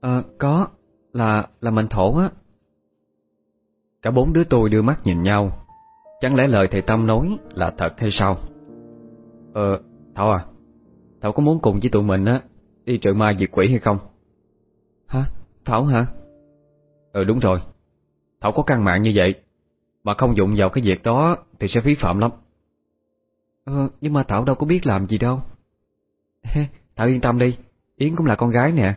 Ờ, có, là, là mình thổ á. Cả bốn đứa tôi đưa mắt nhìn nhau. Chẳng lẽ lời thầy Tâm nói là thật hay sao? Ờ Thảo à. Thảo có muốn cùng với tụi mình á Đi trừ ma diệt quỷ hay không? Hả? Thảo hả? Ừ đúng rồi. Thảo có căn mạng như vậy. Mà không dụng vào cái việc đó Thì sẽ phí phạm lắm. Ờ nhưng mà Thảo đâu có biết làm gì đâu. Thảo yên tâm đi. Yến cũng là con gái nè.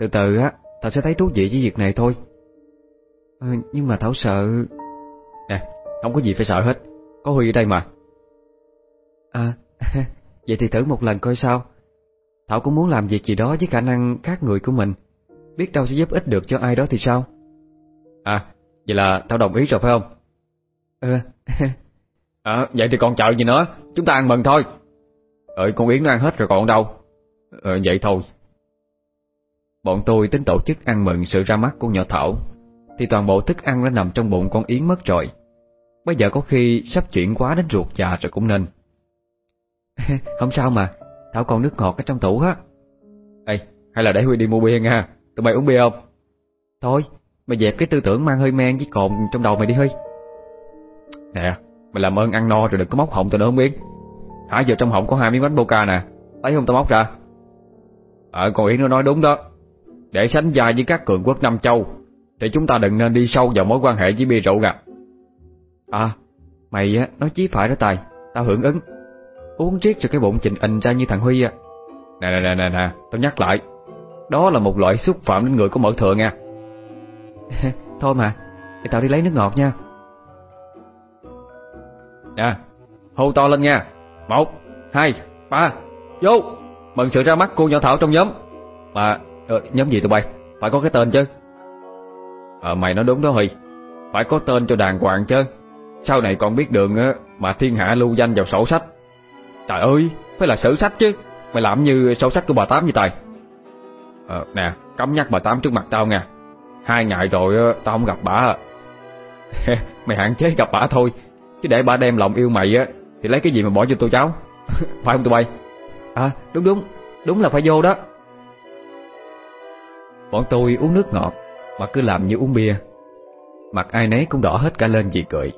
Từ từ á Thảo sẽ thấy thú vị với việc này thôi. Ờ, Nhưng mà Thảo sợ. Nè không có gì phải sợ hết. Có Huy ở đây mà. À Vậy thì thử một lần coi sao. Thảo cũng muốn làm việc gì đó với khả năng khác người của mình. Biết đâu sẽ giúp ích được cho ai đó thì sao? À Vậy là Thảo đồng ý rồi phải không? Ừ À vậy thì còn chờ gì nữa? Chúng ta ăn mừng thôi. Ờ con Yến nó ăn hết rồi còn đâu? Ờ vậy thôi Bọn tôi tính tổ chức ăn mừng sự ra mắt của nhỏ Thảo. Thì toàn bộ thức ăn đã nằm trong bụng con Yến mất rồi. Bây giờ có khi sắp chuyển quá đến ruột già rồi cũng nên. Không sao mà Thảo còn nước ngọt ở trong tủ á. Ê, hay là để Huy đi mua bia nha. Tụi mày uống bia không? Thôi, mày dẹp cái tư tưởng mang hơi men với cồn trong đầu mày đi Huy. Nè, mày làm ơn ăn no rồi đừng có móc họng tao nữa không biết. Hả giờ trong họng có hai miếng bánh boca nè. Lấy không tao móc ra. Ờ, con Yến nó nói đúng đó. Để sánh vai với các cường quốc Nam Châu Thì chúng ta đừng nên đi sâu vào mối quan hệ với bia rượu à À, mày á, nói chí phải đó Tài Tao hưởng ứng. Uống riết cho cái bụng trình ình ra như thằng Huy à. Nè nè nè nè nè, tao nhắc lại Đó là một loại xúc phạm đến người có mỡ thừa nha Thôi mà, để tao đi lấy nước ngọt nha. Nè, hô to lên nha Một, hai, ba, vô. Mừng sự ra mắt cô nhỏ Thảo trong nhóm. Mà, ờ, nhóm gì tụi bay? Phải có cái tên chứ. Ờ, mày nói đúng đó Huy. Phải có tên cho đàng hoàng chứ. Sau này còn biết đường á Mà thiên hạ lưu danh vào sổ sách. Trời ơi, phải là sử sách chứ. Mày làm như sổ sách của bà Tám như Tài. Ờ, nè, cấm nhắc bà Tám trước mặt tao nha. Hai ngày rồi tao không gặp bà. Mày hạn chế gặp bà thôi. Chứ để bà đem lòng yêu mày á Thì lấy cái gì mà bỏ cho tôi cháu? Phải không tụi bay? À đúng đúng. Đúng là phải vô đó. Bọn tôi uống nước ngọt Mà cứ làm như uống bia. Mặt ai nấy cũng đỏ hết cả lên vì cười.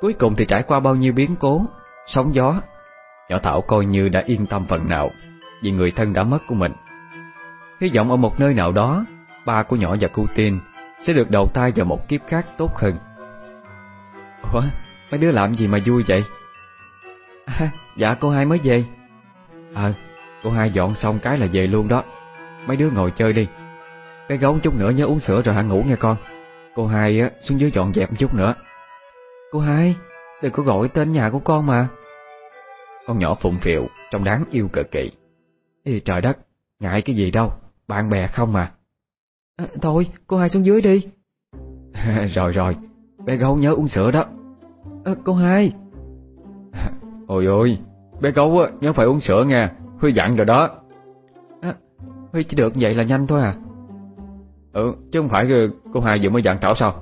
Cuối cùng thì trải qua bao nhiêu biến cố Sóng gió Nhỏ Thảo coi như đã yên tâm phần nào Vì người thân đã mất của mình. Hy vọng ở một nơi nào đó Ba của nhỏ và cô tin Sẽ được đầu thai vào một kiếp khác tốt hơn. Ủa Mấy đứa làm gì mà vui vậy? À, Dạ cô hai mới về. Ờ Cô hai dọn xong cái là về luôn đó. Mấy đứa ngồi chơi đi. Cái gấu chút nữa nhớ uống sữa rồi hả ngủ nghe con. Cô hai á xuống dưới dọn dẹp một chút nữa. Cô hai Đừng có gọi tên nhà của con mà. Con nhỏ phụng phịu Trông đáng yêu cực kỳ Ê trời đất Ngại cái gì đâu Bạn bè không mà. À, Thôi cô hai xuống dưới đi. Rồi rồi Bé gấu nhớ uống sữa đó. À, Cô hai. Ôi ôi Bé gấu nhớ phải uống sữa nha Huy dặn rồi đó. À, Huy chỉ được vậy là nhanh thôi à. Ừ chứ không phải cô hai vừa mới dặn Thảo sao?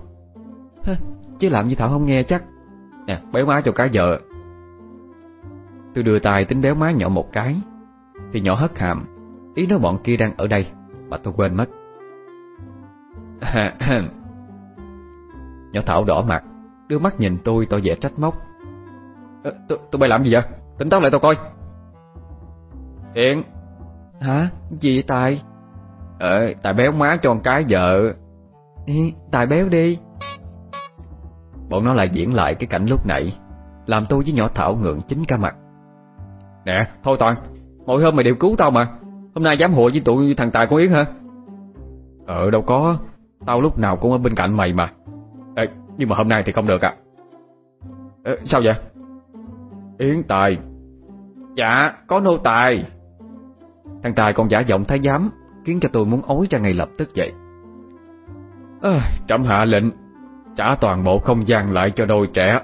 Chứ làm như Thảo không nghe chắc. Nè béo má cho cái vợ. Tôi đưa tay tính béo má nhỏ một cái. Thì nhỏ hất hàm. Ý nói bọn kia đang ở đây Mà tôi quên mất. Nhỏ Thảo đỏ mặt Đưa mắt nhìn tôi tôi vẻ trách móc. À, Tụi bay làm gì vậy? Tỉnh táo lại tao coi. Thiện Hả? Gì vậy Tài Ờ Tài béo má cho con cái vợ. Tài béo đi. Bọn nó lại diễn lại cái cảnh lúc nãy Làm tôi với nhỏ Thảo ngượng chính cả mặt. Nè thôi Toàn Mỗi hôm mày đều cứu tao mà. Hôm nay dám hội với tụi thằng Tài con Yến hả? Ờ đâu có. Tao lúc nào cũng ở bên cạnh mày mà. Ê, Nhưng mà hôm nay thì không được à Ê, Sao vậy? Yến Tài. Dạ có nô Tài. Thằng Tài còn giả giọng thái giám Khiến cho tôi muốn ối ra ngay lập tức vậy. À, Trẫm hạ lệnh Trả toàn bộ không gian lại cho đôi trẻ.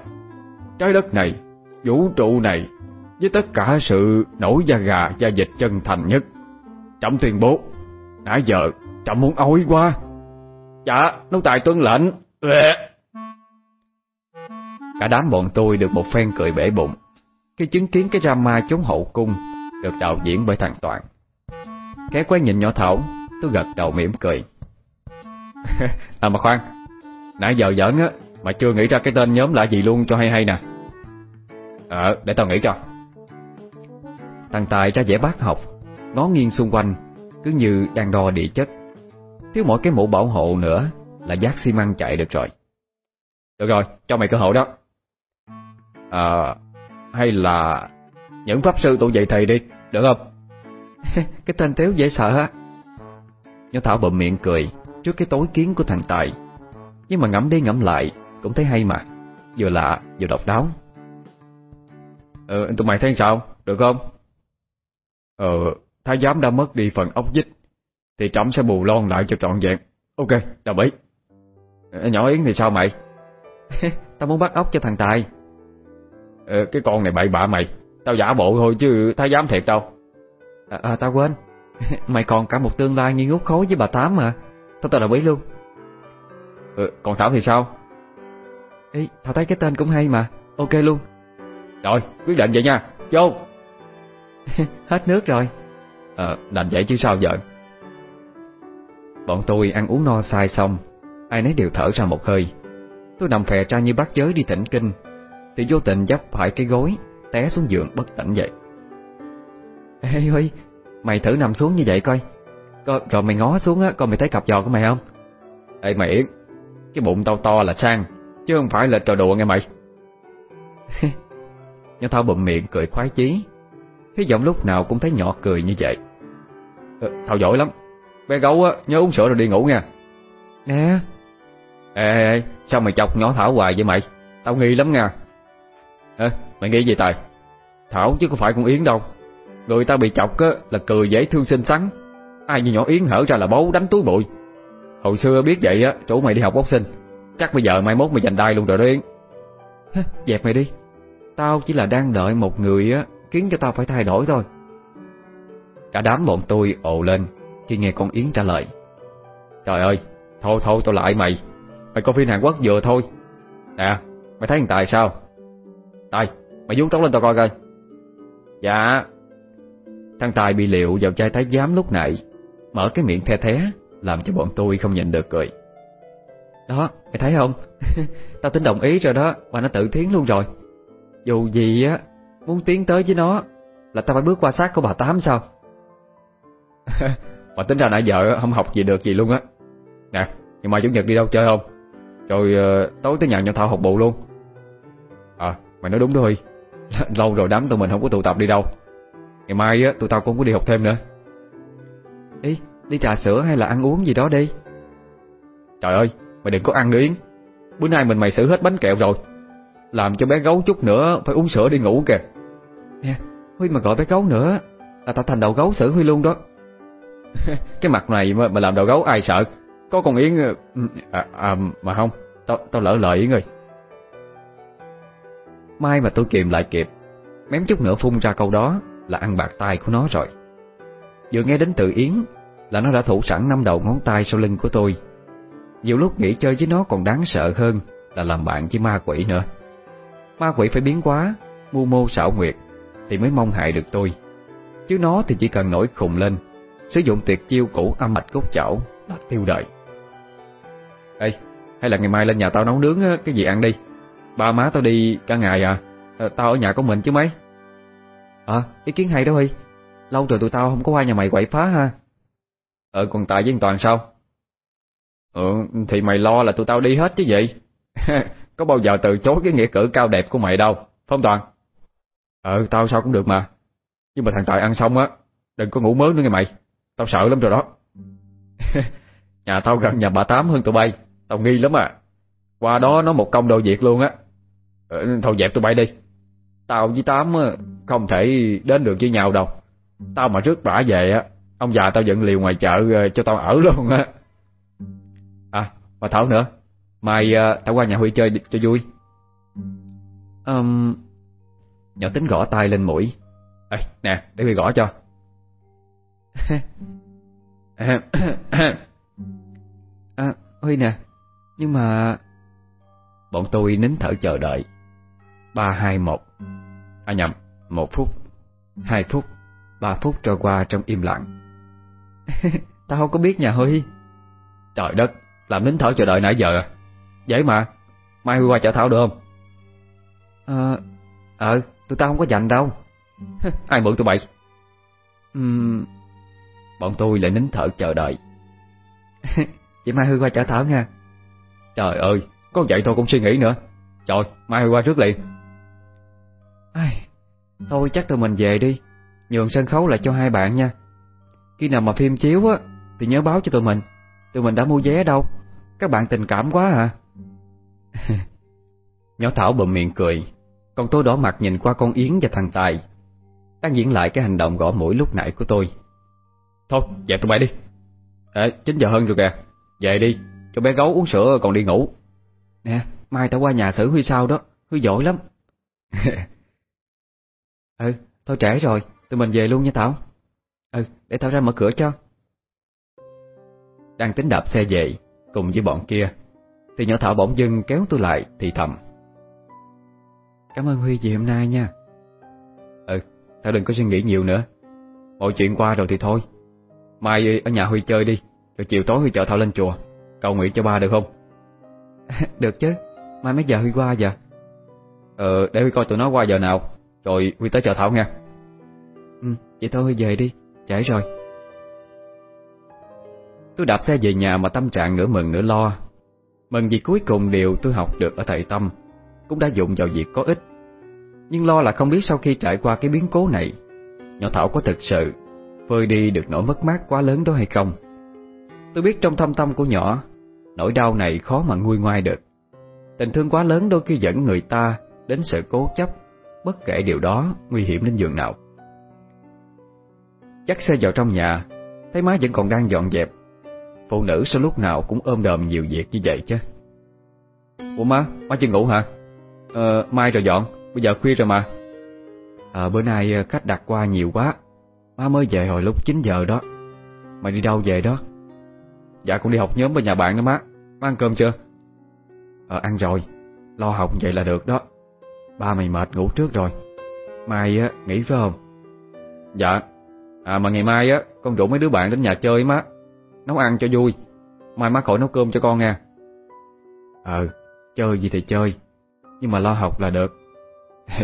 Trái đất này Vũ trụ này Với tất cả sự nổi da gà da dịch chân thành nhất. Trẫm tuyên bố Nãy giờ trẫm muốn ối quá. Dạ nô tài tuân lệnh. Cả đám bọn tôi được một phen cười bể bụng Khi chứng kiến cái drama chống hậu cung Được đạo diễn bởi thằng Toàn. Ghé quay nhìn nhỏ Thảo, Tôi gật đầu mỉm cười. À mà khoan, Nãy giờ giỡn á, Mà chưa nghĩ ra cái tên nhóm là gì luôn cho hay hay nè. Ờ để tao nghĩ cho. Thằng Tài ra vẻ bác học, Ngó nghiêng xung quanh, Cứ như đang đo địa chất. Thiếu mỗi cái mũ bảo hộ nữa Là giác xi măng chạy được rồi. Được rồi, cho mày cơ hội đó. À Hay là Những pháp sư tụ dạy thầy đi, Được không? Cái tên téo dễ sợ á. Nhó Thảo bậm miệng cười Trước cái tối kiến của thằng Tài. Nhưng mà ngẫm đi ngẫm lại Cũng thấy hay mà. Vừa lạ vừa độc đáo. Ờ tụi mày thấy sao? Được không? Ờ Thái giám đã mất đi phần ốc dích Thì trẫm sẽ bù lon lại cho trọn vẹn. Ok đồng ý ờ, Nhỏ Yến thì sao mày? Tao muốn bắt ốc cho thằng Tài. Ờ, Cái con này bậy bạ mày. Tao giả bộ thôi chứ thái giám thiệt đâu À, à tao quên. Mày còn cả một tương lai nghi ngút khối với bà Tám mà. Tao tao đồng ý luôn ừ, Còn Thảo thì sao? Ý, Thảo thấy cái tên cũng hay mà. Ok luôn. Rồi quyết định vậy nha. Vô. Hết nước rồi. Ờ đành vậy chứ sao giờ? Bọn tôi ăn uống no sai xong. Ai nấy đều thở ra một hơi. Tôi nằm phè ra như bác giới đi tỉnh kinh. Thì vô tình dấp phải cái gối Té xuống giường bất tỉnh dậy. Ê Huy Mày thử nằm xuống như vậy coi. Coi rồi mày ngó xuống á Coi mày thấy cặp giò của mày không? Ê mày Yến Cái bụng tao to là sang Chứ không phải là trò đùa nghe mày. Nhó Thao bụm miệng cười khoái chí. Hy vọng lúc nào cũng thấy nhỏ cười như vậy. Ờ, Thao giỏi lắm. Bé gấu á nhớ uống sữa rồi đi ngủ nha. Nè. Ê, ê, ê sao mày chọc nhỏ Thảo hoài vậy mày? Tao nghi lắm nha. Ê, mày nghĩ gì Tài? Thảo chứ không phải con Yến đâu Người ta bị chọc á, là cười dễ thương xinh xắn. Ai như nhỏ Yến hở ra là bấu đánh túi bụi. Hồi xưa biết vậy á Chủ mày đi học boxing Chắc bây giờ mai mốt mày giành đai luôn rồi đó Yến. Dẹp mày đi. Tao chỉ là đang đợi một người á, Khiến cho tao phải thay đổi thôi. Cả đám bọn tôi ồ lên Khi nghe con Yến trả lời. Trời ơi, Thôi thôi tôi lại mày. Mày có phim Hàn Quốc vừa thôi. Nè, mày thấy thằng Tài sao? Tài, mày vuốt tóc lên tao coi coi. Dạ. Thằng Tài bị liệu vào chai thái giám lúc nãy. Mở cái miệng the thế Làm cho bọn tôi không nhìn được cười. Đó, mày thấy không? Tao tính đồng ý rồi đó Và nó tự thiến luôn rồi. Dù gì á Muốn tiến tới với nó Là tao phải bước qua sát của bà Tám sao? Mà tính ra nãy giờ không học gì được gì luôn á. Nè, nhưng mà Chủ nhật đi đâu chơi không? Rồi uh, tối tới nhà nhỏ Thảo học bộ luôn. À, mày nói đúng đó Huy Lâu rồi đám tụi mình không có tụ tập đi đâu. Ngày mai á, tụi tao cũng có đi học thêm nữa. Ý, đi trà sữa hay là ăn uống gì đó đi? Trời ơi, mày đừng có ăn nữa Yến. Bữa nay mình mày xử hết bánh kẹo rồi. Làm cho bé gấu chút nữa Phải uống sữa đi ngủ kìa. Nè, Huy mà gọi bé gấu nữa Là tao thành đầu gấu xử Huy luôn đó. Cái mặt này mà, mà làm đầu gấu ai sợ? Có con Yến ờ, ừ, à, à, Mà không, tao, tao lỡ lời Yến ơi. Mai mà tôi kìm lại kịp Mém chút nữa phun ra câu đó. Là ăn bạc tay của nó rồi. Vừa nghe đến tự Yến Là nó đã thủ sẵn năm đầu ngón tay sau lưng của tôi. Nhiều lúc nghĩ chơi với nó còn đáng sợ hơn Là làm bạn với ma quỷ nữa. Ma quỷ phải biến quá Mưu mô xảo nguyệt Thì mới mong hại được tôi. Chứ nó thì chỉ cần nổi khùng lên Sử dụng tuyệt chiêu cũ âm mạch cốt chảo Là tiêu đời. Ê, hay là ngày mai lên nhà tao nấu nướng ờ, cái gì ăn đi? Ba má tao đi cả ngày à, à Tao ở nhà của mình chứ mấy. À ý kiến hay đó Huy. Lâu rồi tụi tao không có qua nhà mày quậy phá ha. Ờ còn tại với Toàn sao? Ừ thì mày lo là tụi tao đi hết chứ gì. Có bao giờ từ chối cái nghĩa cử cao đẹp của mày đâu Phong Toàn? Ờ tao sao cũng được mà. Nhưng mà thằng Tài ăn xong á Đừng có ngủ mớ nữa nghe mày. Tao sợ lắm rồi đó. Nhà tao gần nhà bà Tám hơn tụi bay. Tao nghi lắm à. Qua đó nó một công đồ việc luôn á. Ờ, Thôi dẹp tụi bay đi. Tao với Tám không thể đến được với nhau đâu. Tao mà rước bả về á Ông già tao dựng liều ngoài chợ ờ, cho tao ở luôn á. À mà Thảo nữa. Mai uh, tao qua nhà Huy chơi cho vui. Um, Nhỏ tính gõ tay lên mũi. Ê nè để Huy gõ cho. À, Huy nè Nhưng mà Bọn tôi nín thở chờ đợi. Ba hai một À nhầm Một phút Hai phút Ba phút trôi qua trong im lặng. Tao không có biết nhà Huy. Trời đất Làm nín thở chờ đợi nãy giờ. À Dễ mà Mai Huy qua chợ Thảo được không? Ờ Ờ Tụi tao không có dành đâu. Ai mượn tụi bay uhm... Bọn tôi lại nín thở chờ đợi. Chị Mai Huy qua chợ Thảo nha. Trời ơi Có vậy thôi cũng suy nghĩ nữa. Trời Mai Huy qua trước liền Ai, Thôi chắc tụi mình về đi. Nhường sân khấu lại cho hai bạn nha. Khi nào mà phim chiếu á Thì nhớ báo cho tụi mình. Tụi mình đã mua vé đâu. Các bạn tình cảm quá à. Nhỏ Thảo bụm miệng cười. Còn tôi đỏ mặt nhìn qua con Yến và thằng Tài. Đang diễn lại cái hành động gõ mũi lúc nãy của tôi. Thôi về tụi bay đi. Ê, 9 giờ hơn rồi kìa. Về đi, cho bé gấu uống sữa còn đi ngủ. Nè, mai tao qua nhà xử Huy sao đó. Huy giỏi lắm. Ừ, thôi trễ rồi Tụi mình về luôn nha Thảo. Ừ, để tao ra mở cửa cho. Đang tính đạp xe về Cùng với bọn kia Thì nhỏ Thảo bỗng dưng kéo tôi lại thì thầm. Cảm ơn Huy vì hôm nay nha. Ừ, tao đừng có suy nghĩ nhiều nữa. Mọi chuyện qua rồi thì thôi. Mai ở nhà Huy chơi đi Rồi chiều tối Huy chở Thảo lên chùa. Cầu nguyện cho ba được không? Được chứ. Mai mấy giờ Huy qua giờ Ờ, để Huy coi tụi nó qua giờ nào Rồi Huy tới chợ Thảo nha. Ừ, vậy thôi Huy về đi. Trễ rồi. Tôi đạp xe về nhà mà tâm trạng nửa mừng nửa lo. Mừng vì cuối cùng điều tôi học được ở thầy Tâm. Cũng đã dụng vào việc có ích. Nhưng lo là không biết sau khi trải qua cái biến cố này Nhỏ Thảo có thực sự Phơi đi được nỗi mất mát quá lớn đó hay không? Tôi biết trong thâm tâm của nhỏ Nỗi đau này khó mà nguôi ngoai được. Tình thương quá lớn đôi khi dẫn người ta Đến sự cố chấp Bất kể điều đó nguy hiểm đến giường nào. Chắc xe vào trong nhà Thấy má vẫn còn đang dọn dẹp. Phụ nữ sao lúc nào cũng ôm đờm nhiều việc như vậy chứ. Ủa má, má chưa ngủ hả? Ờ, mai rồi dọn, bây giờ khuya rồi mà. Ờ, bữa nay ờ, khách đặt qua nhiều quá. Má mới về hồi lúc 9 giờ đó. Mày đi đâu về đó? Dạ cũng đi học nhóm bên nhà bạn đó má. Má ăn cơm chưa? Ờ, ăn rồi. Lo học vậy là được đó. Ba mày mệt ngủ trước rồi. Mai á, nghỉ phải không? Dạ. À mà ngày mai á, con rủ mấy đứa bạn đến nhà chơi má. Nấu ăn cho vui. Mai má khỏi nấu cơm cho con nha. Ờ, chơi gì thì chơi. Nhưng mà lo học là được.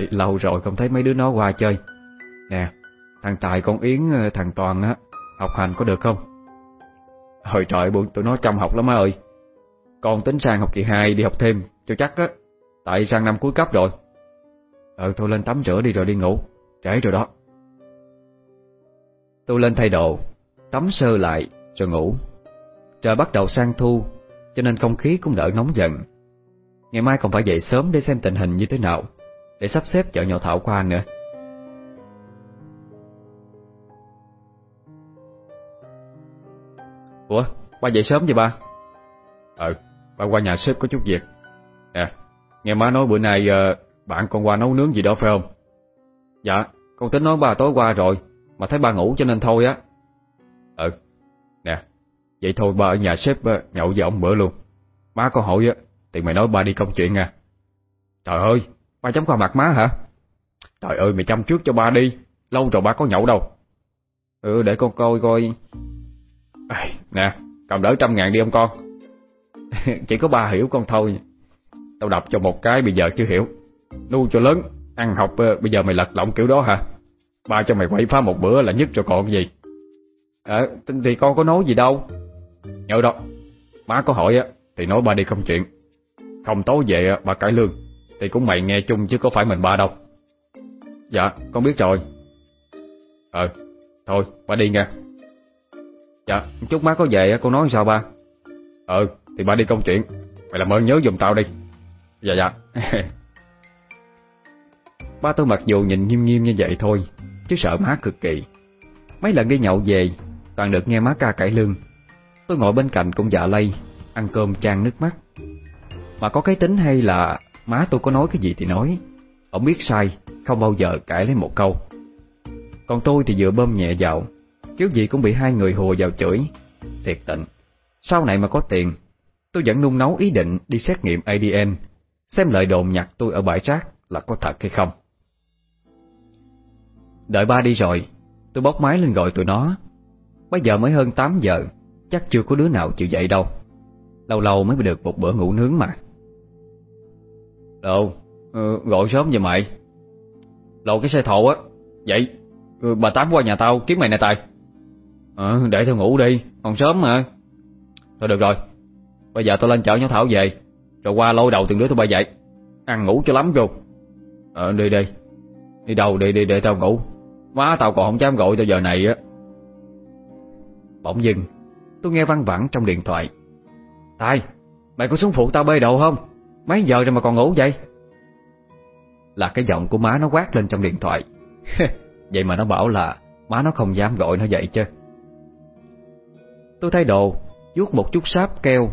Lâu rồi không thấy mấy đứa nó qua chơi. Nè, thằng Tài con Yến thằng Toàn á Học hành có được không? Hồi trời bọn tụi nó chăm học lắm má ơi. Con tính sang học kỳ 2 đi học thêm Cho chắc á. Tại sang năm cuối cấp rồi Ờ thôi lên tắm rửa đi rồi đi ngủ. Trễ rồi đó. Tôi lên thay đồ Tắm sơ lại rồi ngủ. Trời bắt đầu sang thu Cho nên không khí cũng đỡ nóng dần. Ngày mai còn phải dậy sớm để xem tình hình như thế nào Để sắp xếp chợ nhỏ Thảo qua nữa. Ủa, ba dậy sớm vậy ba? Ờ, ba qua nhà sếp có chút việc. Nè, nghe má nói bữa nay uh, bạn còn qua nấu nướng gì đó phải không? Dạ, con tính nói ba tối qua rồi Mà thấy ba ngủ cho nên thôi á. Ừ, nè Vậy thôi ba ở nhà sếp ờ, nhậu với ông bữa luôn. Má có hỏi á Thì mày nói ba đi công chuyện nha Trời ơi, ba chấm qua mặt má hả? Trời ơi mày chăm trước cho ba đi Lâu rồi ba có nhậu đâu. Ừ để con coi coi. À, Nè, cầm đỡ trăm ngàn đi ông con. Chỉ có ba hiểu con thôi Tao đập cho một cái bây giờ chưa hiểu. Nuôi cho lớn, Ăn học ờ, bây giờ mày lật lọng kiểu đó hả? Ba cho mày quậy phá một bữa là nhất cho còn cái gì. Ờ thì con có nói gì đâu. Nhớ đó, Má có hỏi á, Thì nói ba đi không chuyện. Không tối về ba cải lương, Thì cũng mày nghe chung chứ có phải mình ba đâu. Dạ con biết rồi. Ờ Thôi, ba đi nha. Dạ chút má có về con nói sao ba? Ờ thì ba đi công chuyện. Mày làm ơn nhớ dùm tao đi. Dạ dạ. Ba tôi mặc dù nhìn nghiêm nghiêm như vậy thôi, Chứ sợ má cực kỳ. Mấy lần đi nhậu về, Toàn được nghe má ca cải lương. Tôi ngồi bên cạnh cũng dạ lây, Ăn cơm chan nước mắt. Mà có cái tính hay là Má tôi có nói cái gì thì nói. Ông biết sai, Không bao giờ cãi lấy một câu. Còn tôi thì dựa bơm nhẹ vào, Kiểu gì cũng bị hai người hùa vào chửi. Thiệt tịnh Sau này mà có tiền, Tôi vẫn nung nấu ý định đi xét nghiệm ADN Xem lời đồn nhặt tôi ở bãi rác Là có thật hay không. Đợi ba đi rồi Tôi bóc máy lên gọi tụi nó. Bây giờ mới hơn 8 giờ Chắc chưa có đứa nào chịu dậy đâu. Lâu lâu mới được một bữa ngủ nướng mà. Đâu? Ừ, Gọi sớm vậy mày. Lộ cái xe thổ á. Vậy ừ, bà Tám qua nhà tao kiếm mày nè Tài. Ờ để tao ngủ đi Còn sớm mà. Thôi được rồi Bây giờ tao lên chở nhỏ Thảo về Rồi qua lôi đầu từng đứa tụi bay dậy. Ăn ngủ cho lắm vô Ờ đi đi. Đi đâu đi đi để tao ngủ. Má tao còn không dám gọi tao giờ này á. Bỗng dừng Tôi nghe văng vẳng trong điện thoại. Tài, Mày có xuống phụ tao bê đồ không? Mấy giờ rồi mà còn ngủ vậy? Là cái giọng của má nó quát lên trong điện thoại. Vậy mà nó bảo là Má nó không dám gọi nó dậy chứ. Tôi thay đồ, vuốt một chút sáp keo.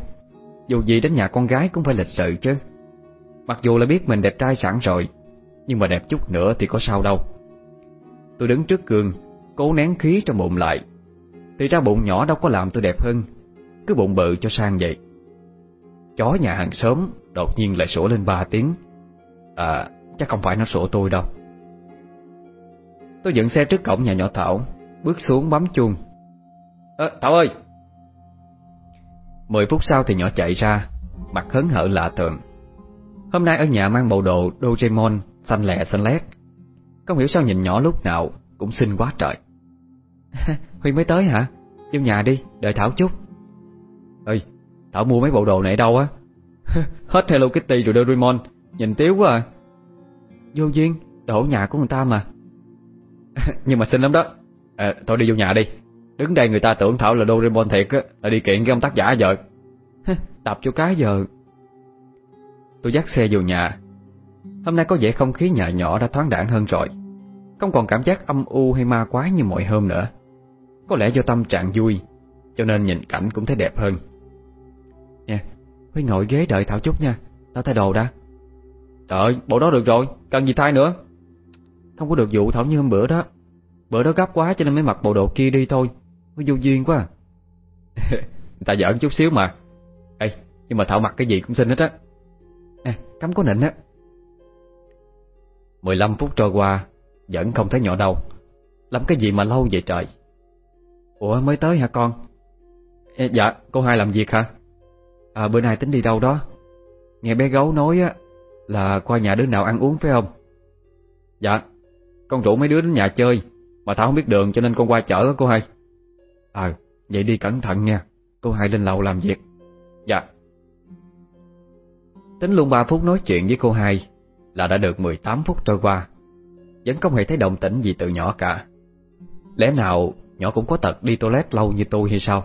Dù gì đến nhà con gái cũng phải lịch sự chứ. Mặc dù là biết mình đẹp trai sẵn rồi, Nhưng mà đẹp chút nữa thì có sao đâu. Tôi đứng trước gương Cố nén khí trong bụng lại. Thì ra bụng nhỏ đâu có làm tôi đẹp hơn Cứ bụng bự cho sang vậy. Chó nhà hàng xóm Đột nhiên lại sủa lên ba tiếng. À chắc không phải nó sủa tôi đâu. Tôi dựng xe trước cổng nhà nhỏ Thảo Bước xuống bấm chuông. À, Thảo ơi! Mười phút sau thì nhỏ chạy ra Mặt hớn hở lạ thường. Hôm nay ở nhà mang bộ đồ Doraemon Xanh lẹ xanh lét. Không hiểu sao nhìn nhỏ lúc nào Cũng xinh quá trời. Huy mới tới hả? Vô nhà đi, đợi Thảo chút. Ê, Thảo mua mấy bộ đồ này đâu á? Hết Hello Kitty rồi Doraemon. Nhìn tiếu quá à. Vô duyên, đổ nhà của người ta mà. Nhưng mà xinh lắm đó. À, Thôi đi vô nhà đi. Đứng đây người ta tưởng Thảo là Doraemon thiệt á Là đi kiện cái ông tác giả giờ. Tập cho cái giờ. Tôi dắt xe vô nhà. Hôm nay có vẻ không khí nhỏ nhỏ đã thoáng đẳng hơn rồi. Không còn cảm giác âm u hay ma quái như mọi hôm nữa. Có lẽ do tâm trạng vui, Cho nên nhìn cảnh cũng thấy đẹp hơn. Nè, Huy ngồi ghế đợi Thảo chút nha. Tao thay đồ đã. Trời bộ đó được rồi, Cần gì thay nữa? Không có được vụ Thảo như hôm bữa đó. Bữa đó gấp quá cho nên mới mặc bộ đồ kia đi thôi. Nó vô duyên quá à. Người ta giỡn chút xíu mà. Ê, nhưng mà Thảo mặc cái gì cũng xinh hết á. Nè cắm có nịnh á. 15 phút trôi qua Vẫn không thấy nhỏ đâu. Làm cái gì mà lâu vậy trời? Ủa mới tới hả con? Ê, Dạ cô hai làm việc hả? À bữa nay tính đi đâu đó? Nghe bé gấu nói á Là qua nhà đứa nào ăn uống phải không? Dạ Con rủ mấy đứa đến nhà chơi Mà Thảo không biết đường cho nên con qua chở đó cô hai. À vậy đi cẩn thận nha Cô hai lên lầu làm việc. Dạ. Tính luôn 3 phút nói chuyện với cô hai là đã được 18 phút trôi qua. Vẫn không hề thấy động tĩnh gì từ nhỏ cả. Lẽ nào nhỏ cũng có tật đi toilet lâu như tôi hay sao?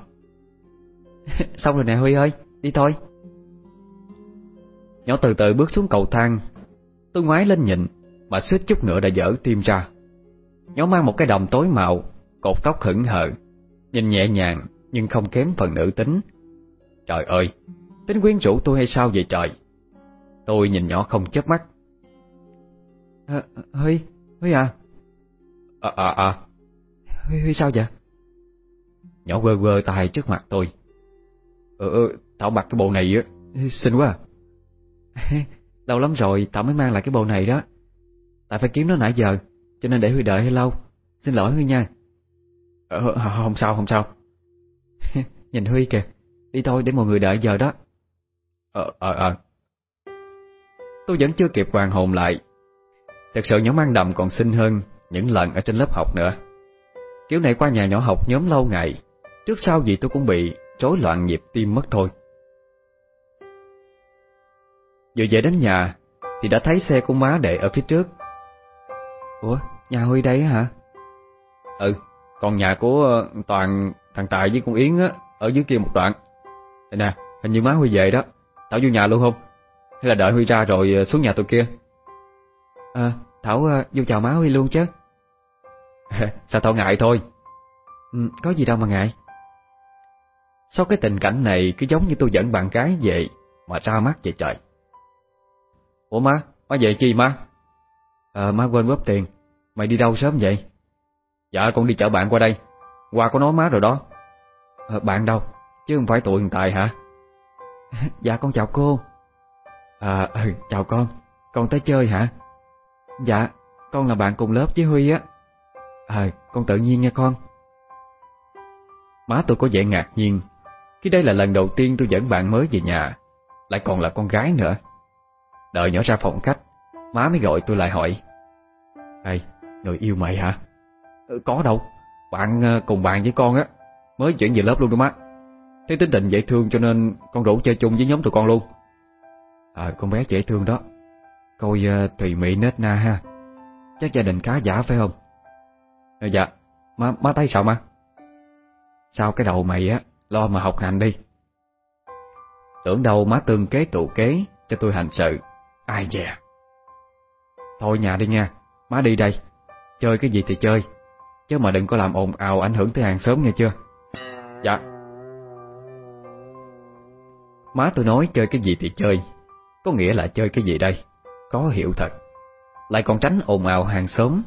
Xong rồi nè Huy ơi, Đi thôi. Nhỏ từ từ bước xuống cầu thang. Tôi ngoái lên nhìn, Mà suýt chút nữa đã dở tim ra. Nhỏ mang một cái đồng tối màu, Cột tóc hững hờ, Nhìn nhẹ nhàng nhưng không kém phần nữ tính. Trời ơi, Tính quyến rũ tôi hay sao vậy trời? Tôi nhìn nhỏ không chớp mắt à, Huy, Huy à? À à à. Huy, Huy sao vậy? Nhỏ quơ quơ tay trước mặt tôi. Ờ, ờ Thảo mặc cái bộ này á. Xinh quá à. Lâu lắm rồi Thảo mới mang lại cái bộ này đó. Tại phải kiếm nó nãy giờ Cho nên để Huy đợi hơi lâu. Xin lỗi Huy nha. Ờ, Không sao không sao. Nhìn Huy kìa. Đi thôi để mọi người đợi giờ đó. Ờ ờ ờ. Tôi vẫn chưa kịp hoàn hồn lại Thật sự nhóm ăn đầm còn xinh hơn Những lần ở trên lớp học nữa. Kiểu này qua nhà nhỏ học nhóm lâu ngày, Trước sau gì tôi cũng bị Rối loạn nhịp tim mất thôi. Vừa về đến nhà Thì đã thấy xe của má để ở phía trước. Ủa, nhà Huy đây hả? Ừ Còn nhà của ờ, Toàn, Thằng Tài với con Yến á, Ở dưới kia một đoạn. Nè, hình như má Huy về đó. Tao vô nhà luôn không? Hay là đợi Huy ra rồi ờ, xuống nhà tụi kia? À Thảo uh, vô chào má Huy luôn chứ. Sao Thảo ngại thôi? Ừ, Có gì đâu mà ngại. Sau cái tình cảnh này cứ giống như tôi dẫn bạn gái về Mà ra mắt vậy trời? Ủa má, má về chi má? Ờ má quên góp tiền. Mày đi đâu sớm vậy? Dạ con đi chở bạn qua đây. Qua có nói má rồi đó. Ờ, Bạn đâu, chứ không phải tụi hiện Tài hả? Dạ con chào cô. À ừ, chào con. Con tới chơi hả? Dạ, con là bạn cùng lớp với Huy á. À, con tự nhiên nha con. Má tôi có vẻ ngạc nhiên. Khi đây là lần đầu tiên tôi dẫn bạn mới về nhà Lại còn là con gái nữa. Đợi nhỏ ra phòng khách Má mới gọi tôi lại hỏi. Ê, người yêu mày hả? Ừ, có đâu. Bạn ờ, cùng bạn với con á. Mới chuyển về lớp luôn đó má. Thấy tính tình dễ thương cho nên con rủ chơi chung với nhóm tụi con luôn. À con bé dễ thương đó. Coi uh, mỹ mị nết na ha. Chắc gia đình khá giả phải không? À, Dạ. Má, má thấy sao má? Sao cái đầu mày á Lo mà học hành đi. Tưởng đâu má tương kế tụ kế Cho tôi hành sự. Ai dè. Thôi nhà đi nha. Má đi đây. Chơi cái gì thì chơi. Chứ mà đừng có làm ồn ào ảnh hưởng tới hàng xóm nghe chưa? Dạ. Má tôi nói chơi cái gì thì chơi. Có nghĩa là chơi cái gì đây? Có hiểu thật. Lại còn tránh ồn ào hàng xóm.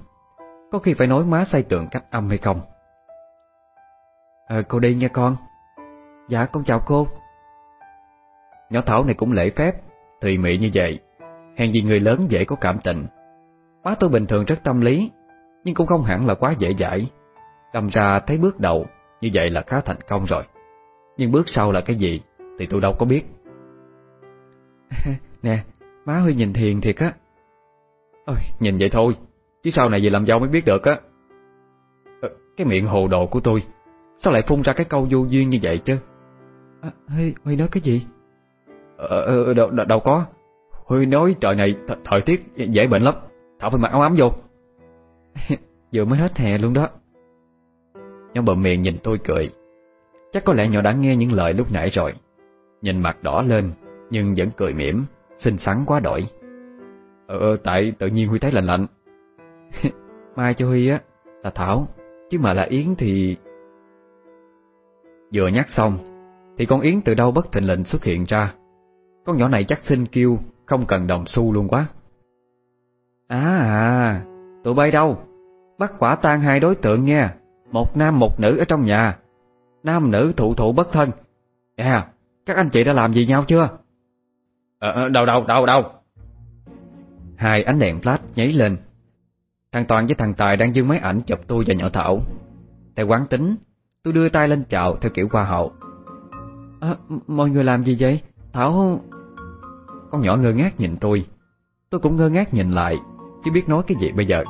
Có khi phải nói má say tượng cách âm hay không? À, cô đi nha con. Dạ con chào cô. Nhỏ Thảo này cũng lễ phép Thùy mị như vậy. Hèn gì người lớn dễ có cảm tình. Má tôi bình thường rất tâm lý Nhưng cũng không hẳn là quá dễ dãi. Đâm ra thấy bước đầu Như vậy là khá thành công rồi. Nhưng bước sau là cái gì Thì tôi đâu có biết. Nè Má Huy nhìn thiền thiệt á. Ôi, Nhìn vậy thôi Chứ sau này về làm dâu mới biết được á. Ờ, Cái miệng hồ đồ của tôi Sao lại phun ra cái câu vô duyên như vậy chứ? À, Huy, Huy nói cái gì? Ờ, ờ đâu, đâu có. Huy nói trời này th thời tiết dễ bệnh lắm Thảo phải mặc áo ấm vô. Vừa mới hết hè luôn đó. Nó bậm miệng nhìn tôi cười. Chắc có lẽ nhỏ đã nghe những lời lúc nãy rồi. Nhìn mặt đỏ lên Nhưng vẫn cười mỉm Xinh xắn quá đổi. Ờ, ờ tại tự nhiên Huy thấy lạnh lạnh. Mai cho Huy á Là Thảo Chứ mà là Yến thì Vừa nhắc xong Thì con Yến từ đâu bất thình lình xuất hiện ra? Con nhỏ này chắc xin kêu Không cần đồng xu luôn quá. À à Tụi bay đâu? Bắt quả tang hai đối tượng nha Một nam một nữ ở trong nhà. Nam nữ thụ thụ bất thân. À Các anh chị đã làm gì nhau chưa Ờ đâu đâu đâu đâu Hai ánh đèn flash nháy lên Thằng Toàn với thằng Tài đang dương máy ảnh chụp tôi và nhỏ Thảo Theo quán tính Tôi đưa tay lên chào theo kiểu hoa hậu à, Mọi người làm gì vậy? Thảo... Con nhỏ ngơ ngác nhìn tôi Tôi cũng ngơ ngác nhìn lại Chứ biết nói cái gì bây giờ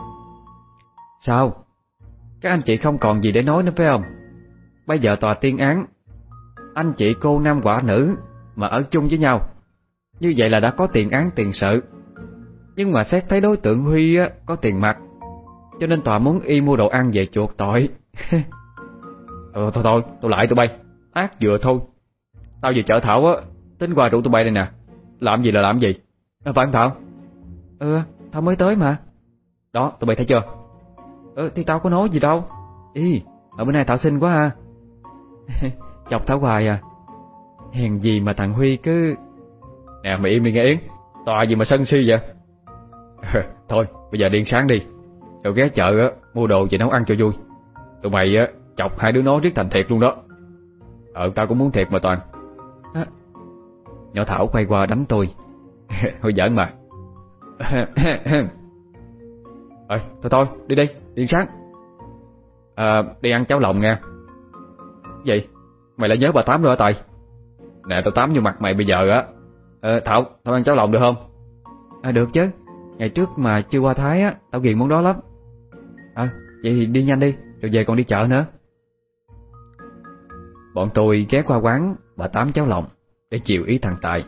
Sao? Các anh chị không còn gì để nói nữa phải không? Bây giờ tòa tiên án Anh chị cô nam quả nữ Mà ở chung với nhau như vậy là đã có tiền án tiền sự. Nhưng mà xét thấy đối tượng Huy á, có tiền mặt Cho nên tòa muốn y mua đồ ăn về chuộc tội. Ờ thôi thôi, tôi lại tụi bay. Ác vừa thôi. Tao về chợ Thảo á Tính qua rủ tụi bay đây nè. Làm gì là làm gì. À, Phải Thảo? Ừ, Thảo mới tới mà. Đó, tụi bay thấy chưa? Ừ, thì tao có nói gì đâu. Ý, ở bên này Thảo xinh quá à. ha Chọc Thảo hoài à. Hèn gì mà thằng Huy cứ Nè mày im đi nghe Yến. Tòa gì mà sân si vậy? Thôi bây giờ điên sáng đi. Rồi ghé chợ á mua đồ về nấu ăn cho vui. Tụi mày á chọc hai đứa nó riết thành thiệt luôn đó. Ờ tao cũng muốn thiệt mà Toàn. À, Nhỏ Thảo quay qua đánh tôi. Thôi giỡn mà. Ờ thôi thôi đi đi Điên sáng. À đi ăn cháo lòng nha. Gì? Mày lại nhớ bà Tám rồi hả Tài? Nè tao Tám vô mặt mày bây giờ á à, Thảo tao ăn cháo lòng được không? À được chứ. Ngày trước mà chưa qua Thái á Tao ghiền món đó lắm. À vậy thì đi nhanh đi Rồi về còn đi chợ nữa. Bọn tôi ghé qua quán bà Tám cháo lòng Để chiều ý thằng Tài.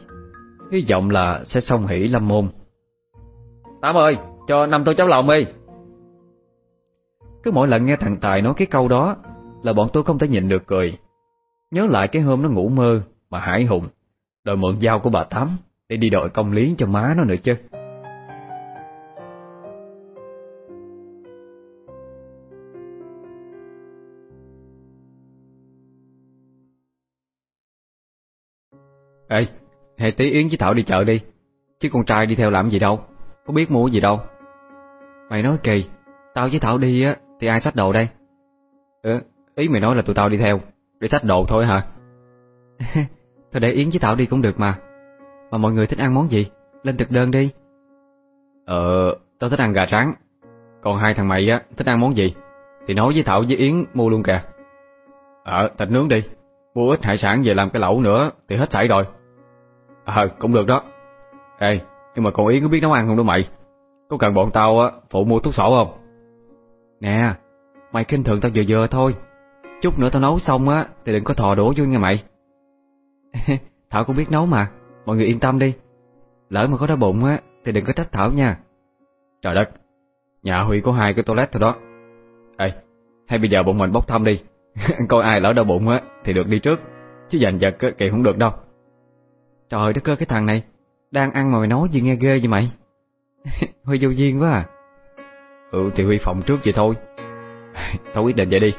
Hy vọng là sẽ xong hỷ lâm môn. Tám ơi Cho năm tô cháo lòng đi. Cứ mỗi lần nghe thằng Tài nói cái câu đó Là bọn tôi không thể nhịn được cười. Nhớ lại cái hôm nó ngủ mơ Mà hải hùng Đòi mượn dao của bà Tám Để đi đòi công lý cho má nó nữa chứ. Ê, hãy tí Yến với Thảo đi chợ đi Chứ con trai đi theo làm gì đâu Có biết mua gì đâu. Mày nói kỳ Tao với Thảo đi á Thì ai xách đồ đây? Ừ, ý mày nói là tụi tao đi theo Để xách đồ thôi hả? Thôi để Yến với Thảo đi cũng được mà. Mà mọi người thích ăn món gì? Lên thực đơn đi. Ờ, tao thích ăn gà rán Còn hai thằng mày á, thích ăn món gì? Thì nói với Thảo với Yến mua luôn kìa. Ờ, thịt nướng đi. Mua ít hải sản về làm cái lẩu nữa Thì hết sảy rồi. Ờ cũng được đó. Ê nhưng mà con Yến có biết nấu ăn không đó mày? Có cần bọn tao á phụ mua thuốc sổ không? Nè Mày kinh thường tao vừa vừa thôi. Chút nữa tao nấu xong á Thì đừng có thò đổ vô nha mày Thảo cũng biết nấu mà, Mọi người yên tâm đi. Lỡ mà có đau bụng á, Thì đừng có trách Thảo nha. Trời đất, Nhà Huy có hai cái toilet thôi đó. Ê, Hay bây giờ bọn mình bốc thăm đi. Coi ai lỡ đau bụng á, Thì được đi trước. Chứ giành giật kỳ không được đâu. Trời đất ơi, cái thằng này, Đang ăn mà mày nói gì nghe ghê vậy mày? Huy vô duyên quá à. Ừ thì Huy phòng trước vậy thôi. Thôi quyết định vậy đi.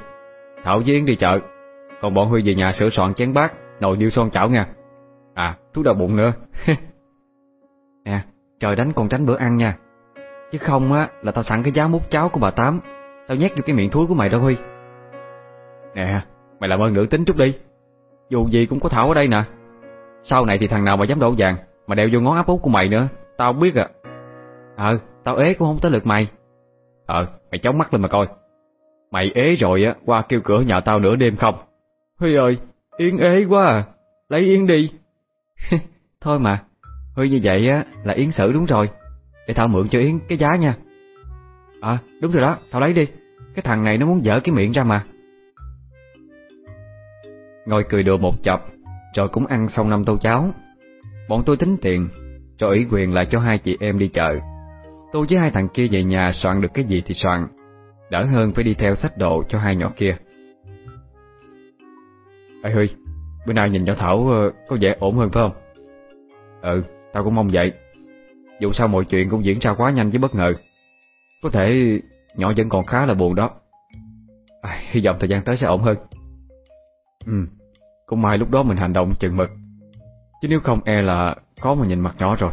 Thảo với Yến đi chợ, Còn bọn Huy về nhà sửa soạn chén bát. Nồi niêu son chảo nha. À thuốc đau bụng nữa. Nè, trời đánh còn tránh bữa ăn nha. Chứ không á, là tao sẵn cái giá mút cháo của bà Tám. Tao nhét vô cái miệng thúi của mày đâu Huy. Nè, Mày làm ơn nữ tính chút đi. Dù gì cũng có Thảo ở đây nè. Sau này thì thằng nào mà dám đổ vàng, Mà đeo vô ngón áp út của mày nữa, Tao biết à. Ờ tao ế cũng không tới lượt mày. Ờ mày chóng mắt lên mà coi. Mày ế rồi á, Qua kêu cửa nhà tao nửa đêm không. Huy ơi! Yên ế quá à. Lấy Yên đi. Thôi mà, Huy như vậy á là Yến xử đúng rồi. Để tao mượn cho Yến cái giá nha. À đúng rồi đó Tao lấy đi. Cái thằng này nó muốn dở cái miệng ra mà. Ngồi cười đùa một chập, Rồi cũng ăn xong năm tô cháo. Bọn tôi tính tiền Rồi ủy quyền lại cho hai chị em đi chợ. Tôi với hai thằng kia về nhà soạn được cái gì thì soạn. Đỡ hơn phải đi theo sách đồ cho hai nhỏ kia. Ê Huy Bữa nay nhìn nhỏ Thảo ờ, có vẻ ổn hơn phải không? Ừ Tao cũng mong vậy. Dù sao mọi chuyện cũng diễn ra quá nhanh với bất ngờ. Có thể nhỏ vẫn còn khá là buồn đó. À, Hy vọng thời gian tới sẽ ổn hơn. Ừ Cũng may lúc đó mình hành động chừng mực. Chứ nếu không e là Có mà nhìn mặt nhỏ rồi.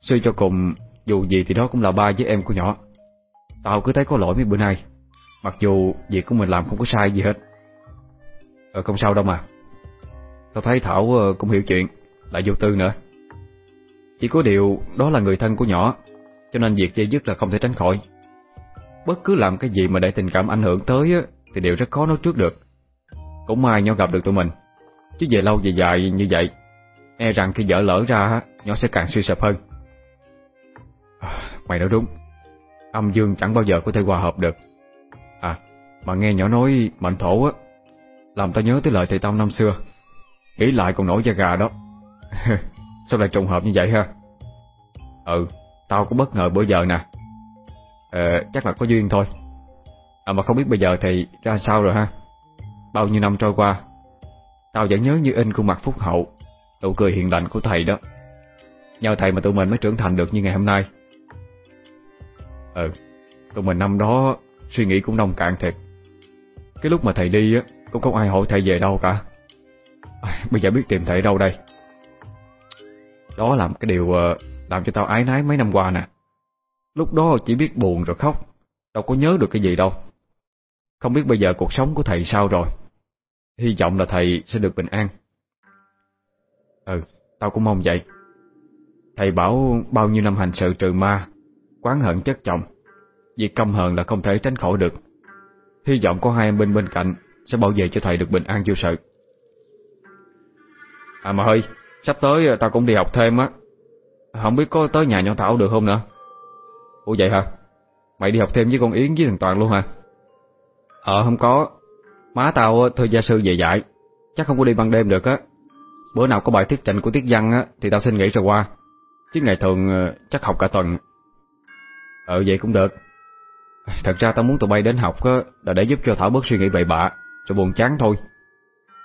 Suy cho cùng Dù gì thì đó cũng là ba với em của nhỏ. Tao cứ thấy có lỗi mấy bữa nay. Mặc dù việc của mình làm không có sai gì hết. Ờ không sao đâu mà. Tao thấy Thảo ờ, cũng hiểu chuyện, Lại vô tư nữa. Chỉ có điều đó là người thân của nhỏ, Cho nên việc dây dứt là không thể tránh khỏi. Bất cứ làm cái gì mà để tình cảm ảnh hưởng tới Thì đều rất khó nói trước được. Cũng may nhỏ gặp được tụi mình, Chứ về lâu về dài như vậy E rằng khi vợ lỡ ra Nhỏ sẽ càng suy sụp hơn. À, mày nói đúng, Âm dương chẳng bao giờ có thể hòa hợp được. À Mà nghe nhỏ nói mệnh thổ á làm tao nhớ tới lời thầy Tâm năm xưa. Nghĩ lại còn nổi da gà đó. Sao lại trùng hợp như vậy ha? Ừ Tao cũng bất ngờ bữa giờ nè. Ờ chắc là có duyên thôi. À mà không biết bây giờ thì ra sao rồi ha? Bao nhiêu năm trôi qua, Tao vẫn nhớ như in khuôn mặt phúc hậu, Nụ cười hiền lành của thầy đó. Nhờ thầy mà tụi mình mới trưởng thành được như ngày hôm nay. Ừ Tụi mình năm đó Suy nghĩ cũng nông cạn thiệt. Cái lúc mà thầy đi á cũng không ai hỏi thầy về đâu cả? À, Bây giờ biết tìm thầy đâu đây? Đó là cái điều ờ, Làm cho tao ái nái mấy năm qua nè. Lúc đó chỉ biết buồn rồi khóc Đâu có nhớ được cái gì đâu. Không biết bây giờ cuộc sống của thầy sao rồi. Hy vọng là thầy sẽ được bình an. Ừ Tao cũng mong vậy. Thầy bảo bao nhiêu năm hành sự trừ ma Quán hận chất chồng. Việc căm hờn là không thể tránh khỏi được. Hy vọng có hai em bên bên cạnh sẽ bảo vệ cho thầy được bình an vô sự. À mà hơi Sắp tới à, tao cũng đi học thêm á. Không biết có tới nhà nhỏ Thảo được không nữa? Ủa vậy hả? Mày đi học thêm với con Yến với thằng Toàn luôn hả? Ờ không có. Má tao thôi gia sư về dạy. Chắc không có đi ban đêm được á. Bữa nào có bài thuyết trình của tiết văn á, Thì tao xin nghỉ rồi qua. Chứ ngày thường à, chắc học cả tuần. Ờ vậy cũng được. Thật ra tao muốn tụi bay đến học á, Là để giúp cho Thảo bớt suy nghĩ bậy bạ. Rồi buồn chán thôi.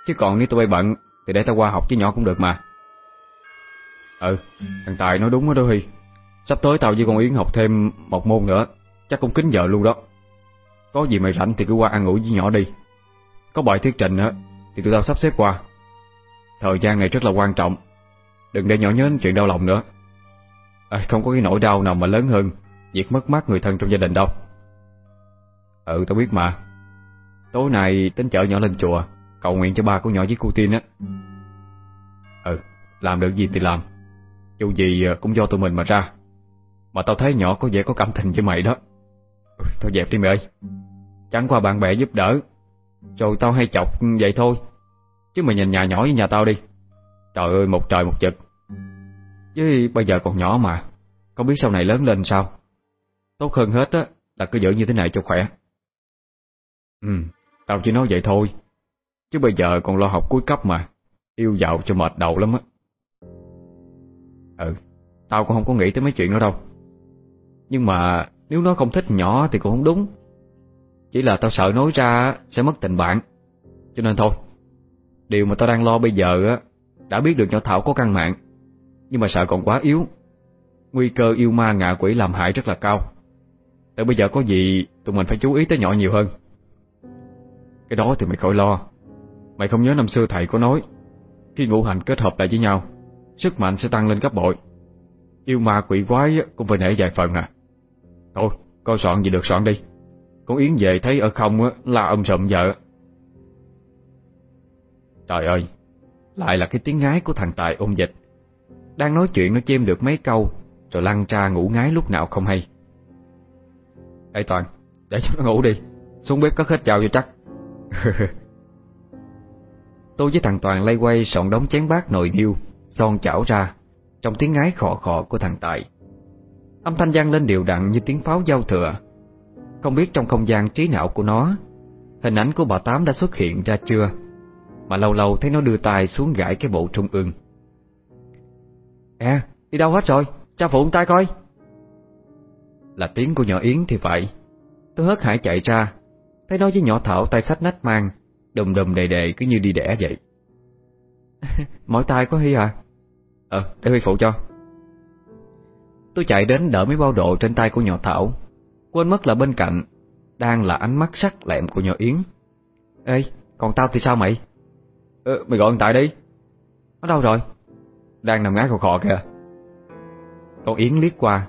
Chứ còn nếu tụi bay bận Thì để tao qua học với nhỏ cũng được mà. Ừ Thằng Tài nói đúng đó Huy Sắp tới tao với con Yến học thêm một môn nữa Chắc cũng kính giờ luôn đó. Có gì mày rảnh thì cứ qua ăn ngủ với nhỏ đi. Có bài thuyết trình á Thì tụi tao sắp xếp qua. Thời gian này rất là quan trọng Đừng để nhỏ nhớ chuyện đau lòng nữa. À, Không có cái nỗi đau nào mà lớn hơn Việc mất mát người thân trong gia đình đâu. Ừ tao biết mà. Tối nay tính chở nhỏ lên chùa, Cầu nguyện cho ba của nhỏ với cô Tiên á. Ừ Làm được gì thì làm. Dù gì ờ, cũng do tụi mình mà ra. Mà tao thấy nhỏ có vẻ có cảm tình với mày đó. Ừ, thôi dẹp đi mày ơi. Chẳng qua bạn bè giúp đỡ, Rồi tao hay chọc vậy thôi. Chứ mày nhìn nhà nhỏ với nhà tao đi. Trời ơi, một trời một vực. Chứ bây giờ còn nhỏ mà Không biết sau này lớn lên sao? Tốt hơn hết á, là cứ giữ như thế này cho khỏe. Ừ. Tao chỉ nói vậy thôi. Chứ bây giờ còn lo học cuối cấp mà. Yêu giàu cho mệt đầu lắm á. Ừ Tao cũng không có nghĩ tới mấy chuyện đó đâu. Nhưng mà nếu nó không thích nhỏ thì cũng không đúng. Chỉ là tao sợ nói ra sẽ mất tình bạn. Cho nên thôi, Điều mà tao đang lo bây giờ á, Đã biết được nhỏ Thảo có căn mạng. Nhưng mà sợ còn quá yếu. Nguy cơ yêu ma ngạ quỷ làm hại rất là cao. Từ bây giờ có gì Tụi mình phải chú ý tới nhỏ nhiều hơn. Cái đó thì mày khỏi lo. Mày không nhớ năm xưa thầy có nói, Khi ngũ hành kết hợp lại với nhau, Sức mạnh sẽ tăng lên gấp bội. Yêu ma quỷ quái cũng phải nể vài phần à. Thôi coi soạn gì được soạn đi. Con Yến về thấy ở không là âm um sụm vợ. Trời ơi, Lại là cái tiếng ngái của thằng Tài ôm dịch. Đang nói chuyện nó chêm được mấy câu, Rồi lăn ra ngủ ngái lúc nào không hay. Ê Toàn, Để cho nó ngủ đi. Xuống bếp cất hết chào cho chắc. Tôi với thằng Toàn lay quay sọn đóng chén bát nồi niêu Son chảo ra, Trong tiếng ngái khọ khọ của thằng Tài. Âm thanh gian lên đều đặn như tiếng pháo giao thừa. Không biết trong không gian trí não của nó, Hình ảnh của bà Tám đã xuất hiện ra chưa? Mà lâu lâu thấy nó đưa tay xuống gãi cái bộ trung ương. À đi đâu hết rồi? Cha phụ tay coi. Là tiếng của nhỏ Yến thì vậy. Tôi hớt hải chạy ra Thấy nó với nhỏ Thảo tay sách nách mang Đùm đùm đề đề cứ như đi đẻ vậy. Mỗi tay có huy à. Ờ để Huy phụ cho. Tôi chạy đến đỡ mấy bao độ trên tay của nhỏ Thảo. Quên mất là bên cạnh Đang là ánh mắt sắc lẹm của nhỏ Yến. Ê còn tao thì sao mày? Ờ, Mày gọi anh Tài đi. Ở đâu rồi? Đang nằm ngái khò khò kìa. Con Yến liếc qua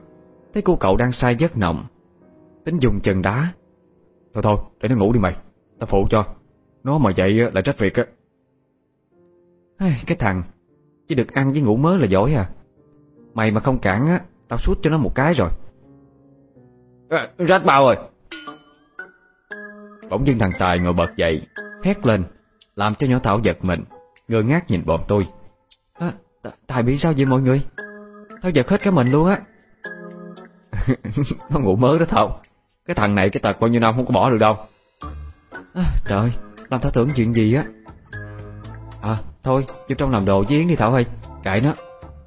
Thấy cô cậu đang say giấc nồng. Tính dùng chân đá Thôi thôi để nó ngủ đi mày. Tao phụ cho. Nó mà dậy là trách việc á. Cái thằng Chỉ được ăn với ngủ mớ là giỏi à. Mày mà không cản á Tao suốt cho nó một cái rồi. À, Rách bao rồi. Bỗng dưng thằng Tài ngồi bật dậy Hét lên Làm cho nhỏ Thảo giật mình Ngơ ngác nhìn bọn tôi. À, Tài bị sao vậy mọi người? Tao giật hết cả mình luôn á. Nó ngủ mớ đó Thảo. Cái thằng này cái tật bao nhiêu năm không có bỏ được đâu. À, Trời Làm tao tưởng chuyện gì á? À thôi vô trong làm đồ với Yến đi Thảo ơi. Kệ nó.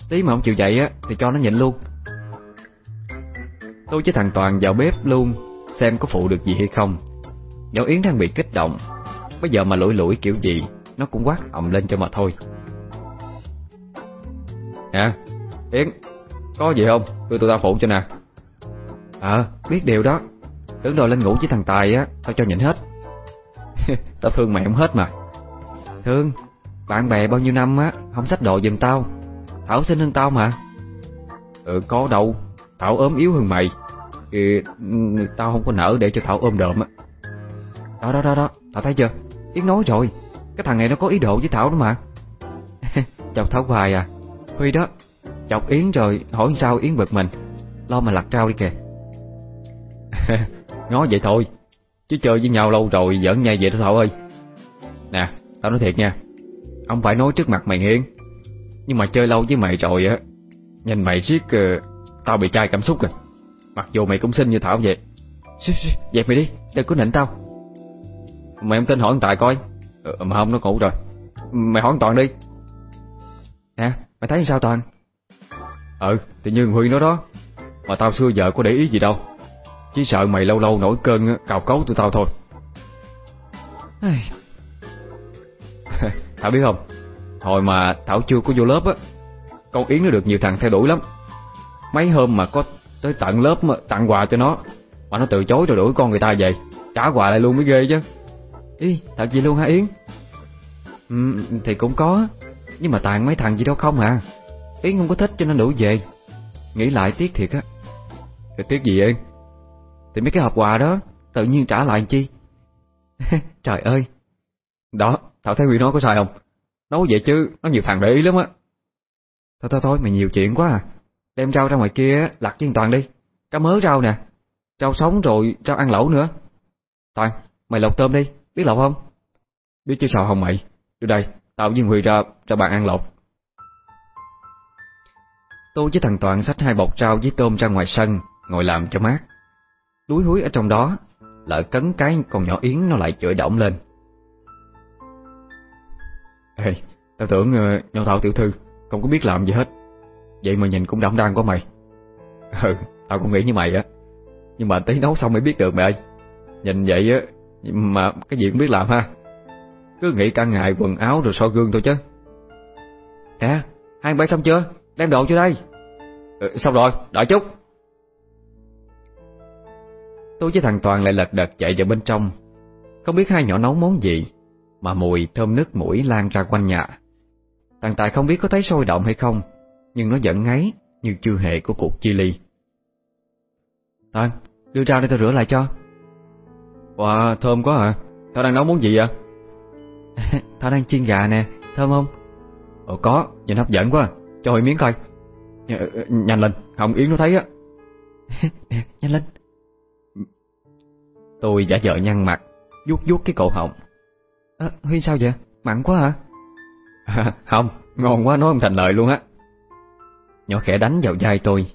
Tí mà không chịu dậy á Thì cho nó nhịn luôn. Tôi với thằng Toàn vào bếp luôn Xem có phụ được gì hay không. Nhỏ Yến đang bị kích động. Bây giờ mà lủi lủi kiểu gì Nó cũng quát ầm lên cho mà thôi. Nè Yến Có gì không? Tôi tụi tao phụ cho nè. Ờ biết điều đó Tưởng đòi lên ngủ với thằng Tài á Tao cho nhịn hết. Tao thương mày không hết mà. Thương Bạn bè bao nhiêu năm á Không sách đồ giùm tao. Thảo xinh hơn tao mà. Ừ có đâu. Thảo ốm yếu hơn mày. Ừ, tao không có nở để cho Thảo ôm đợm á. Đó đó đó đó. Thảo thấy chưa? Yến nói rồi. Cái thằng này nó có ý đồ với Thảo đó mà. Chọc Thảo hoài à. Huy đó Chọc Yến rồi hỏi sao Yến bực mình. Lo mà lặt trao đi kìa. Nói vậy thôi. Chứ chơi với nhau lâu rồi giỡn nhai vậy đó Thảo ơi. Nè tao nói thiệt nha Ông phải nói trước mặt mày Hiên. Nhưng mà chơi lâu với mày rồi á Nhìn mày riết uh, Tao bị chai cảm xúc rồi. Mặc dù mày cũng xinh như Thảo vậy. Dẹp mày đi, đừng có nịnh tao. Mày không tin hỏi Tài coi. Ừ, Mà không nó ngủ rồi. Mày hỏi Toàn đi. Nè, mày thấy sao Toàn? Ừ, thì như Huy nói đó. Mà tao xưa giờ có để ý gì đâu. Chỉ sợ mày lâu lâu nổi cơn cào cấu tụi tao thôi. Thảo biết không? Hồi mà Thảo chưa có vô lớp á Con Yến nó được nhiều thằng theo đuổi lắm. Mấy hôm mà có Tới tận lớp mà tặng quà cho nó Mà nó từ chối rồi đuổi con người ta về. Trả quà lại luôn mới ghê chứ. Ý thật gì luôn hả Yến? Ừ, Thì cũng có Nhưng mà tặng mấy thằng gì đâu không à. Yến không có thích cho nên đuổi về. Nghĩ lại tiếc thiệt á. Tiếc gì vậy thì mấy cái hộp quà đó Tự nhiên trả lại chi? Trời ơi! Đó, Thảo thấy Huy nói có sai không? Nói vậy chứ, Nó nhiều thằng để ý lắm á. Thôi thôi thôi, mày nhiều chuyện quá à. Đem rau ra ngoài kia lặt với Toàn đi. Cá mớ rau nè, Rau sống rồi rau ăn lẩu nữa. Toàn, mày lột tôm đi, Biết lột không? Biết chứ sao không mày? Đưa đây, Tao với Huy ra ra bàn ăn lột. Tôi với thằng Toàn xách hai bọc rau với tôm ra ngoài sân, Ngồi làm cho mát. Đuối húi ở trong đó Lỡ cấn cái con nhỏ Yến nó lại chửi động lên. Ê, tao tưởng uh, nhỏ thảo tiểu thư Không có biết làm gì hết. Vậy mà nhìn cũng đảm đang của mày. Ừ, tao cũng nghĩ như mày á. Nhưng mà tí nấu xong mới biết được mày. Ơi Nhìn vậy á Mà cái gì cũng biết làm ha. Cứ nghĩ căn ngại quần áo rồi so gương thôi chứ. Nè, hai bay xong chưa? Đem đồ cho đây. Ừ, Xong rồi, đợi chút. Tôi với thằng Toàn lại lật đật chạy vào bên trong. Không biết hai nhỏ nấu món gì Mà mùi thơm nước mũi lan ra quanh nhà. Thằng Tài không biết có thấy sôi động hay không Nhưng nó vẫn ngáy Như chưa hề của cuộc chia ly. Toàn, đưa rau đây tao rửa lại cho. Wow, thơm quá à. Tao đang nấu món gì vậy? tao đang chiên gà nè, thơm không? Ồ có, nhìn hấp dẫn quá. Cho hơi miếng coi. Nh Nhanh lên, không Yến nó thấy á. Nè, nhanh lên. Tôi giả vợ nhăn mặt vuốt vuốt cái cổ họng à, Huyên sao vậy? Mặn quá hả? À, không, ngon quá nói không thành lời luôn á Nhỏ khẽ đánh vào vai tôi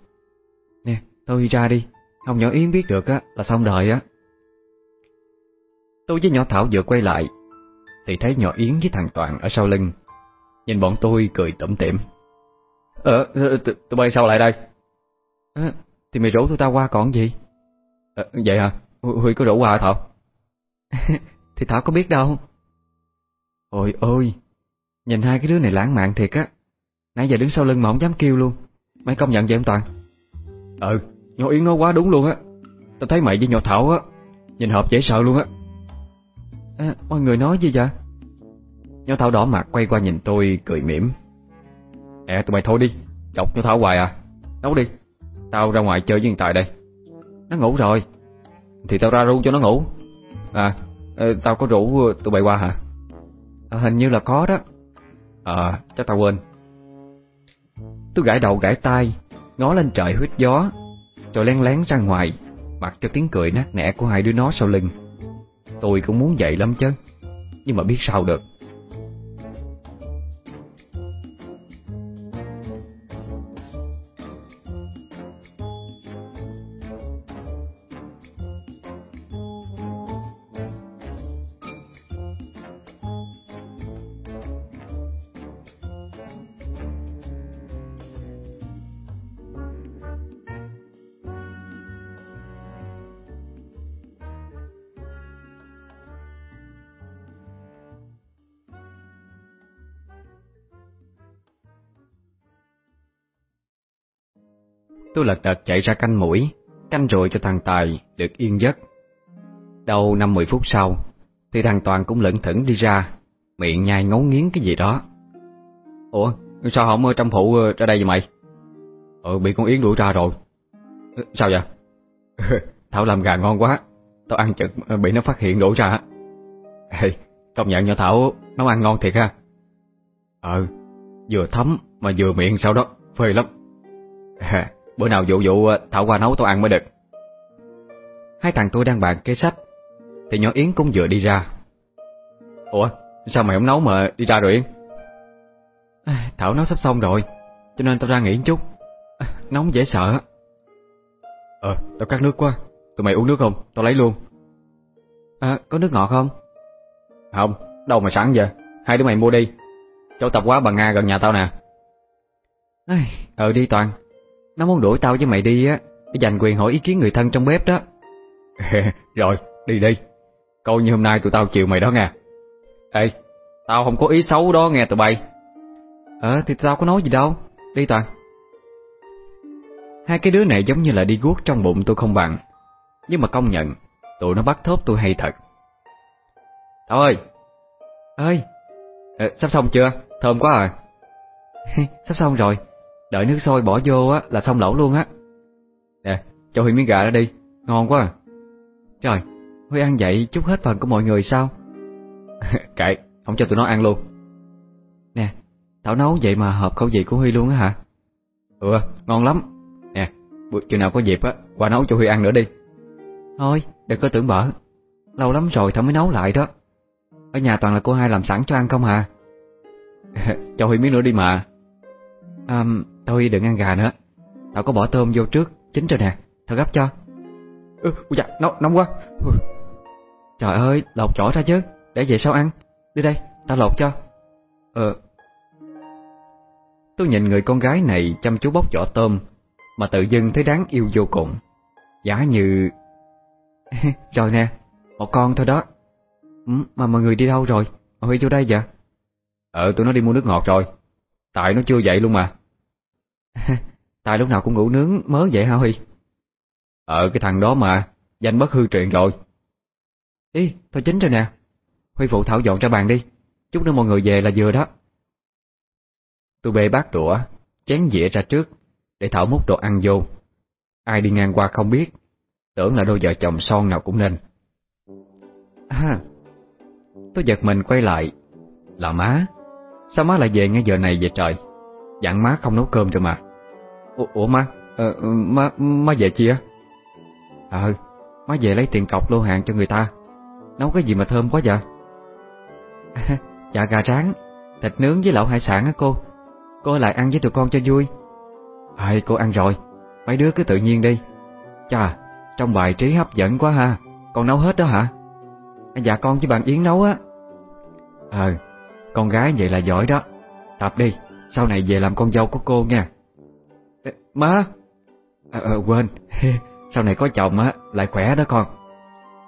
Nè, tôi ra đi Không nhỏ Yến biết được á là xong đời á Tôi với nhỏ Thảo vừa quay lại Thì thấy nhỏ Yến với thằng Toàn ở sau lưng Nhìn bọn tôi cười tẩm tỉm Ờ, tụi bay sao lại đây? À, thì mày rủ tụi tao qua còn gì? À, vậy hả? Huy có qua hả Thảo? thì Thảo có biết đâu. Ôi ôi, nhìn hai cái đứa này lãng mạn thiệt á. Nãy giờ đứng sau lưng mà không dám kêu luôn. Mày công nhận vậy không Toàn? Ừ, nhỏ Yến nói quá đúng luôn á. Tao thấy mày với nhỏ Thảo á, nhìn hợp dễ sợ luôn á. À, mọi người nói gì vậy? Nhỏ Thảo đỏ mặt quay qua nhìn tôi cười mỉm. Nè tụi mày thôi đi, chọc nhỏ Thảo hoài à. Nấu đi, tao ra ngoài chơi với thằng Tài đây. Nó ngủ rồi. Thì tao ra ru cho nó ngủ. À, tao có rủ tụi bay qua hả? À, hình như là có đó. À, chắc tao quên. Tôi gãi đầu gãi tai, ngó lên trời huyết gió, rồi len lén ra ngoài, mặc cho tiếng cười nát nẻ của hai đứa nó sau lưng. Tôi cũng muốn dậy lắm chứ, nhưng mà biết sao được. Tôi lật đật chạy ra canh mũi, canh rồi cho thằng Tài được yên giấc. Đầu năm mười phút sau, thì thằng Toàn cũng lẩn thẩn đi ra, miệng nhai ngấu nghiến cái gì đó. Ủa, sao không ờ, ở trong phụ ờ, ra đây vậy mày? Ừ, bị con Yến đuổi ra rồi. Sao vậy? Thảo làm gà ngon quá, tao ăn chực bị nó phát hiện đuổi ra. Ê, công nhận nhỏ Thảo nấu ăn ngon thiệt ha. Ừ, vừa thấm mà vừa miệng sau đó, phê lắm. Bữa nào dụ dụ Thảo qua nấu tao ăn mới được. Hai thằng tôi đang bàn kế sách Thì nhỏ Yến cũng vừa đi ra. Ủa sao mày không nấu mà đi ra rồi Yến? Thảo nấu sắp xong rồi Cho nên tao ra nghỉ chút. Nóng dễ sợ. Ờ tao cắt nước quá Tụi mày uống nước không? Tao lấy luôn. À có nước ngọt không? Không đâu mà sẵn vậy Hai đứa mày mua đi. Chỗ tập quá bà Nga gần nhà tao nè. Ờ đi Toàn nó muốn đuổi tao với mày đi á Để giành quyền hỏi ý kiến người thân trong bếp đó. Rồi, đi đi. Coi như hôm nay tụi tao chịu mày đó nghe. Ê, tao không có ý xấu đó nghe tụi bay. Ờ, thì tao có nói gì đâu. Đi Toàn. Hai cái đứa này giống như là đi guốc trong bụng tôi không bằng. Nhưng mà công nhận Tụi nó bắt thốt tôi hay thật. Thảo ơi. Ơi à, Sắp xong chưa? Thơm quá à. Sắp xong rồi Đợi nước sôi bỏ vô á là xong lẩu luôn á. Nè cho Huy miếng gà ra đi Ngon quá à. Trời Huy ăn vậy chút hết phần của mọi người sao? Kệ Không cho tụi nó ăn luôn. Nè Thảo nấu vậy mà hợp khẩu vị của Huy luôn á hả? Ừ ngon lắm. Nè Chừng nào có dịp á Qua nấu cho Huy ăn nữa đi. Thôi đừng có tưởng bở Lâu lắm rồi Thảo mới nấu lại đó. Ở nhà toàn là cô hai làm sẵn cho ăn không hả? Cho Huy miếng nữa đi mà. À, Thôi đừng ăn gà nữa. Tao có bỏ tôm vô trước Chín rồi nè. Tao gấp cho. Ừ, dạ, nóng, nóng quá. Ừ. Trời ơi lột chỗ ra chứ. Để vậy sao ăn. Đi đây tao lột cho. Ờ. Tôi nhìn người con gái này chăm chú bóc vỏ tôm Mà tự dưng thấy đáng yêu vô cùng. Giá như... rồi nè Một con thôi đó. Ừ, Mà mọi người đi đâu rồi? Mà Huy vô đây vậy? Ờ tụi nó đi mua nước ngọt rồi. Tại nó chưa dậy luôn mà Tại lúc nào cũng ngủ nướng, mớ vậy hả Huy? Ờ cái thằng đó mà, Danh bất hư truyền rồi. Ý, thôi chính rồi nè. Huy phụ thảo dọn cho bàn đi. Chút nữa mọi người về là vừa đó. Tôi bê bát đũa, Chén dĩa ra trước, Để Thảo múc đồ ăn vô. Ai đi ngang qua không biết, Tưởng là đôi vợ chồng son nào cũng nên. À Tôi giật mình quay lại. Là má, Sao má lại về ngay giờ này vậy trời? Dặn má không nấu cơm rồi mà. Ủa, má? Ờ, Má má về chi á? Ờ Má về lấy tiền cọc lô hàng cho người ta. Nấu cái gì mà thơm quá vậy? À, Dạ gà rán Thịt nướng với lẩu hải sản á cô. Cô lại ăn với tụi con cho vui. Ai cô ăn rồi. Mấy đứa cứ tự nhiên đi. Chà Trong bài trí hấp dẫn quá ha. Con nấu hết đó hả? Dạ con với bạn Yến nấu á. Ờ Con gái vậy là giỏi đó. Tập đi Sau này về làm con dâu của cô nha. Má. À, à, Quên. Sau này có chồng á Lại khỏe đó con.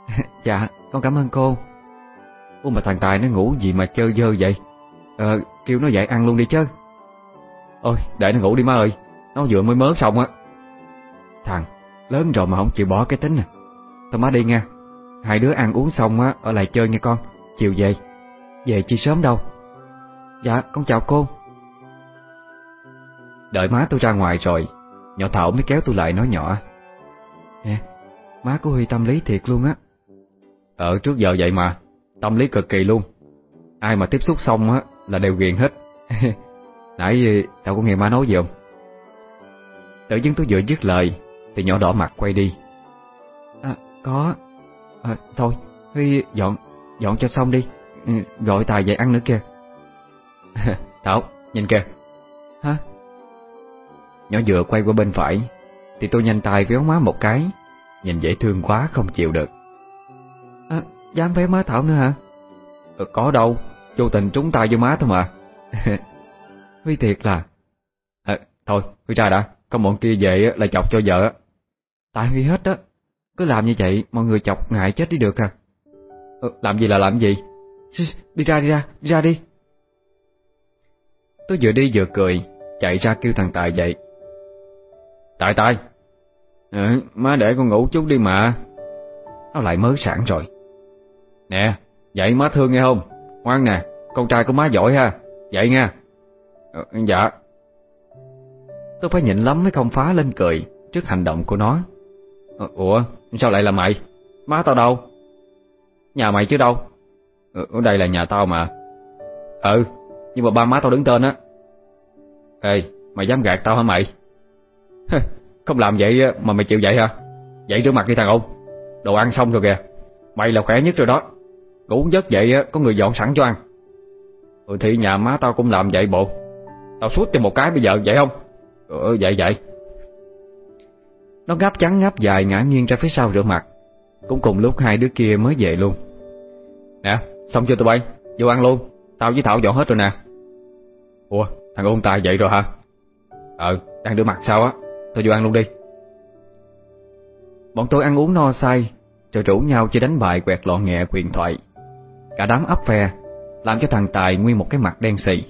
Dạ con cảm ơn cô. Ủa mà thằng Tài nó ngủ gì mà chơi dơ vậy? Ờ kêu nó dậy ăn luôn đi chứ. Ôi để nó ngủ đi má ơi. Nó vừa mới mớn xong á. Thằng lớn rồi mà không chịu bỏ cái tính à. Thôi má đi nha. Hai đứa ăn uống xong á Ở lại chơi nha con. Chiều về. Về chi sớm đâu. Dạ con chào cô. Đợi má tôi ra ngoài rồi. Nhỏ Thảo mới kéo tôi lại nói nhỏ. Nè Má của Huy tâm lý thiệt luôn á. Ở trước giờ vậy mà Tâm lý cực kỳ luôn. Ai mà tiếp xúc xong á là đều ghiền hết. Nãy tao có nghe má nói gì không? Tự dưng tôi vừa dứt lời Thì nhỏ đỏ mặt quay đi. À có. À, Thôi Huy dọn Dọn cho xong đi. Ừ, Gọi Tài về ăn nữa kìa. Thảo nhìn kìa Nhỏ vừa quay qua bên phải Thì tôi nhanh tay véo má một cái Nhìn dễ thương quá không chịu được. À, Dám véo má Thảo nữa hả? Ờ, Có đâu Vô tình trúng tay vô má thôi mà. Huy thiệt là. À, Thôi Huy ra đã Con bọn kia về là chọc cho vợ Tại Huy hết đó Cứ làm như vậy mọi người chọc ngại chết đi được à. Ờ, Làm gì là làm gì? Đi ra đi ra Đi ra đi. Tôi vừa đi vừa cười Chạy ra kêu thằng Tài dậy Tài Tài ừ, Má để con ngủ chút đi mà. Nó lại mới sẵn rồi. Nè Dậy má thương nghe không? Ngoan nè Con trai của má giỏi ha. Dậy nha. Ờ, Dạ. Tôi phải nhịn lắm mới không phá lên cười Trước hành động của nó. Ờ, Ủa sao lại là mày? Má tao đâu? Nhà mày chứ đâu? Ờ, Ở đây là nhà tao mà. Ừ Nhưng mà ba má tao đứng tên á. Ê mày dám gạt tao hả mày Không làm vậy mà mày chịu vậy hả? Vậy rửa mặt đi thằng ông Đồ ăn xong rồi kìa. Mày là khỏe nhất rồi đó. Ngủ giấc vậy có người dọn sẵn cho ăn. Ừ thì nhà má tao cũng làm vậy bộ. Tao suốt cho một cái bây giờ, vậy không? Ừ vậy vậy. Nó ngáp trắng ngáp dài ngã nghiêng ra phía sau rửa mặt. Cũng cùng lúc hai đứa kia mới về luôn. Nè, xong chưa tụi bay? Vô ăn luôn. Tao với Thảo dọn hết rồi nè. Ủa, thằng ôn tài vậy rồi hả? Ờ đang rửa mặt sao á? Thôi vô ăn luôn đi. Bọn tôi ăn uống no say, Rồi rủ nhau chơi đánh bài quẹt lọ nghẹ quyền thoại. Cả đám ấp phe, Làm cho thằng Tài nguyên một cái mặt đen xì.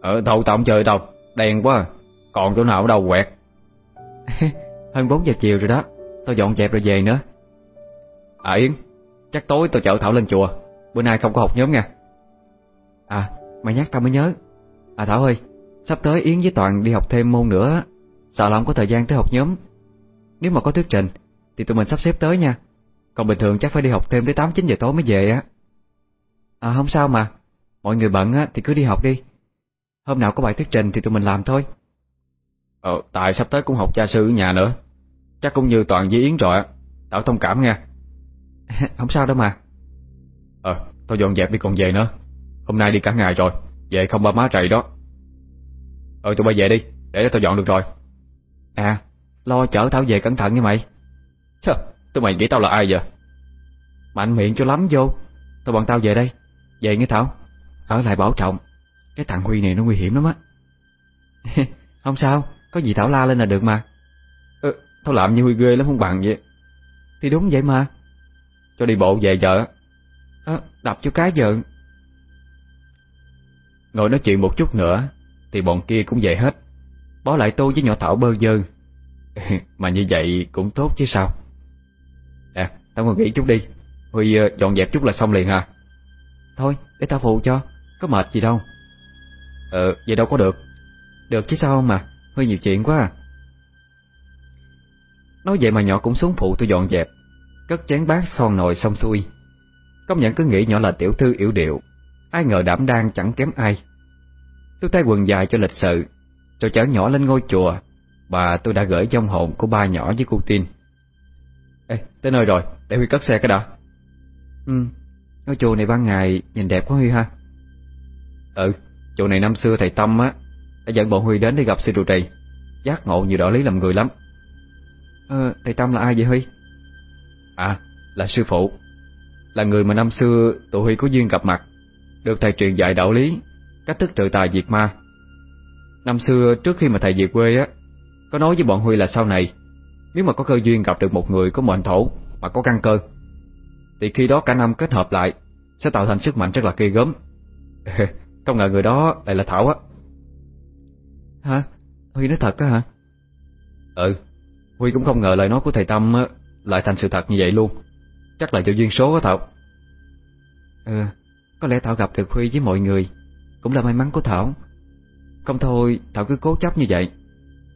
Ờ đâu, tao không chơi đâu, Đen quá, Còn chỗ nào ở đâu quẹt. Hơn 4 giờ chiều rồi đó Tôi dọn dẹp rồi về nữa. À Yến, Chắc tối tôi chở Thảo lên chùa, Bữa nay không có học nhóm nha. À mày nhắc tao mới nhớ. À Thảo ơi, Sắp tới Yến với Toàn đi học thêm môn nữa Sợ là không có thời gian tới học nhóm. Nếu mà có thuyết trình Thì tụi mình sắp xếp tới nha. Còn bình thường chắc phải đi học thêm đến 8-9 giờ tối mới về á. À không sao mà. Mọi người bận á thì cứ đi học đi. Hôm nào có bài thuyết trình thì tụi mình làm thôi. Ờ tại sắp tới cũng học gia sư ở nhà nữa. Chắc cũng như Toàn với Yến rồi á. Tao thông cảm nha. Không sao đâu mà. Ờ tôi dọn dẹp đi còn về nữa. Hôm nay đi cả ngày rồi. Về không ba má trầy đó. Ừ tụi bay về đi. Để tao dọn được rồi À Lo chở Thảo về cẩn thận nha mày. Chà, tụi mày nghĩ tao là ai vậy? Mạnh miệng cho lắm vô. Tao bọn tao về đây. Về nghe Thảo Ở lại bảo trọng. Cái thằng Huy này nó nguy hiểm lắm á. Không sao Có gì Thảo la lên là được mà. Ừ, Tao làm như Huy ghê lắm không bằng vậy. Thì đúng vậy mà. Cho đi bộ về vợ. à, Đập cho cái vợ Ngồi nói chuyện một chút nữa Thì bọn kia cũng về hết. Bỏ lại tôi với nhỏ Thảo bơ dơ Mà như vậy cũng tốt chứ sao? À tao ngồi nghỉ chút đi. Huy uh, dọn dẹp chút là xong liền à. Thôi để tao phụ cho. Có mệt gì đâu. Ờ vậy đâu có được. Được chứ sao mà Huy nhiều chuyện quá à. Nói vậy mà nhỏ cũng xuống phụ tôi dọn dẹp. Cất chén bát son nồi xong xuôi. Công nhận cứ nghĩ nhỏ là tiểu thư yểu điệu. Ai ngờ đảm đang chẳng kém ai. Tôi tay quần dài cho lịch sự cho chở nhỏ lên ngôi chùa. Bà tôi đã gửi trong hồn của ba nhỏ với cô tin. Ê, tới nơi rồi, để Huy cất xe cái đã. Ừ, ngôi chùa này ban ngày nhìn đẹp quá Huy ha. Ừ, chùa này năm xưa thầy Tâm á Đã dẫn bọn Huy đến để gặp sư trụ trì. Giác ngộ nhiều đạo lý làm người lắm. Ờ, thầy Tâm là ai vậy Huy? À, là sư phụ. Là người mà năm xưa tụi Huy có duyên gặp mặt. Được thầy truyền dạy đạo lý Cách thức trừ tà diệt ma. Năm xưa trước khi mà thầy về quê á Có nói với bọn Huy là sau này Nếu mà có cơ duyên gặp được một người có mệnh thổ Mà có căn cơ Thì khi đó cả năm kết hợp lại Sẽ tạo thành sức mạnh rất là ghê gớm. Không ngờ người đó lại là Thảo á. Hả? Huy nói thật á hả? Ừ Huy cũng không ngờ lời nói của thầy Tâm á, Lại thành sự thật như vậy luôn. Chắc là do duyên số á Thảo. Ừ Có lẽ Thảo gặp được Huy với mọi người Cũng là may mắn của Thảo không thôi Thảo cứ cố chấp như vậy.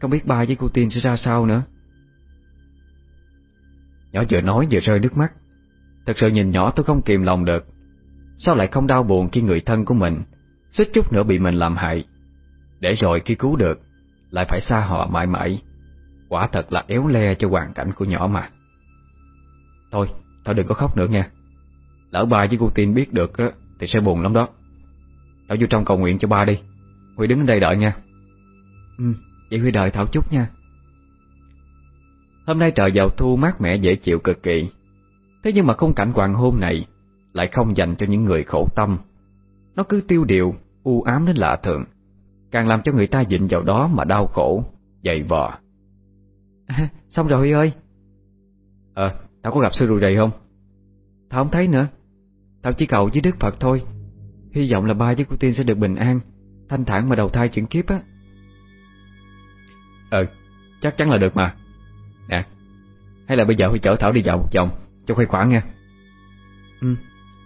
Không biết ba với cô Tiên sẽ ra sao nữa. Nhỏ vừa nói vừa rơi nước mắt. Thật sự nhìn nhỏ tôi không kìm lòng được. Sao lại không đau buồn khi người thân của mình Suýt chút nữa bị mình làm hại? Để rồi khi cứu được Lại phải xa họ mãi mãi. Quả thật là éo le cho hoàn cảnh của nhỏ mà. Thôi, thảo đừng có khóc nữa nha. Lỡ ba với cô Tin biết được Thì sẽ buồn lắm đó. Thảo vô trong cầu nguyện cho ba đi. Huy đứng ở đây đợi nha. Ừ, vậy Huy đợi Thảo chút nha. Hôm nay trời vào thu mát mẻ dễ chịu cực kỳ. Thế nhưng mà khung cảnh hoàng hôn này Lại không dành cho những người khổ tâm. Nó cứ tiêu điều, u ám đến lạ thường Càng làm cho người ta dịnh vào đó mà đau khổ, dày vò. À, Xong rồi Huy ơi. Ờ, Thảo có gặp sư rùi đầy không? Thảo không thấy nữa. Thảo chỉ cầu với Đức Phật thôi. Hy vọng là ba với cô Tiên sẽ được bình an Thanh thản mà đầu thai chuyển kiếp á. Ừ, chắc chắn là được mà. Nè, hay là bây giờ Huy chở Thảo đi dạo một vòng Cho khoai khoảng nha Ừ,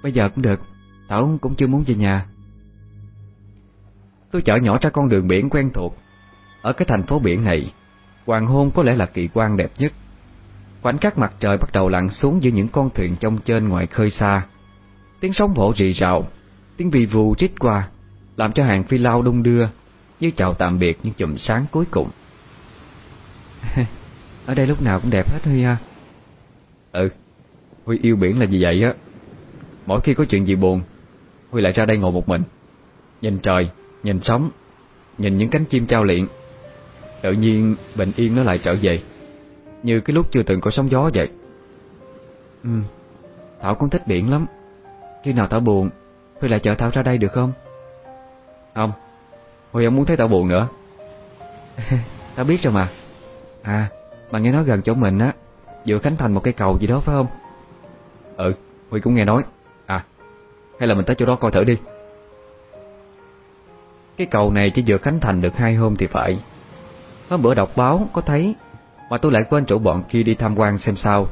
bây giờ cũng được. Thảo cũng chưa muốn về nhà. Tôi chở nhỏ ra con đường biển quen thuộc. Ở cái thành phố biển này Hoàng hôn có lẽ là kỳ quan đẹp nhất. Khoảnh khắc mặt trời bắt đầu lặn xuống giữa những con thuyền trong trên ngoài khơi xa. Tiếng sóng vỗ rì rào Tiếng vi vu trích qua làm cho hàng phi lao đung đưa Như chào tạm biệt những chùm sáng cuối cùng. Ở đây lúc nào cũng đẹp hết Huy ha. Ừ Huy yêu biển là gì vậy á. Mỗi khi có chuyện gì buồn Huy lại ra đây ngồi một mình. Nhìn trời, nhìn sóng Nhìn những cánh chim trao liện Tự nhiên bình yên nó lại trở về Như cái lúc chưa từng có sóng gió vậy. Ừ Thảo cũng thích biển lắm. Khi nào Thảo buồn Huy lại chở Thảo ra đây được không? Không. Huy không muốn thấy tao buồn nữa. Tao biết rồi mà. À mà nghe nói gần chỗ mình á Vừa khánh thành một cây cầu gì đó phải không? Ừ Huy cũng nghe nói. À hay là mình tới chỗ đó coi thử đi. Cái cầu này chỉ vừa khánh thành được hai hôm thì phải. Hôm bữa đọc báo có thấy, Mà tôi lại quên chỗ bọn kia đi tham quan xem sao.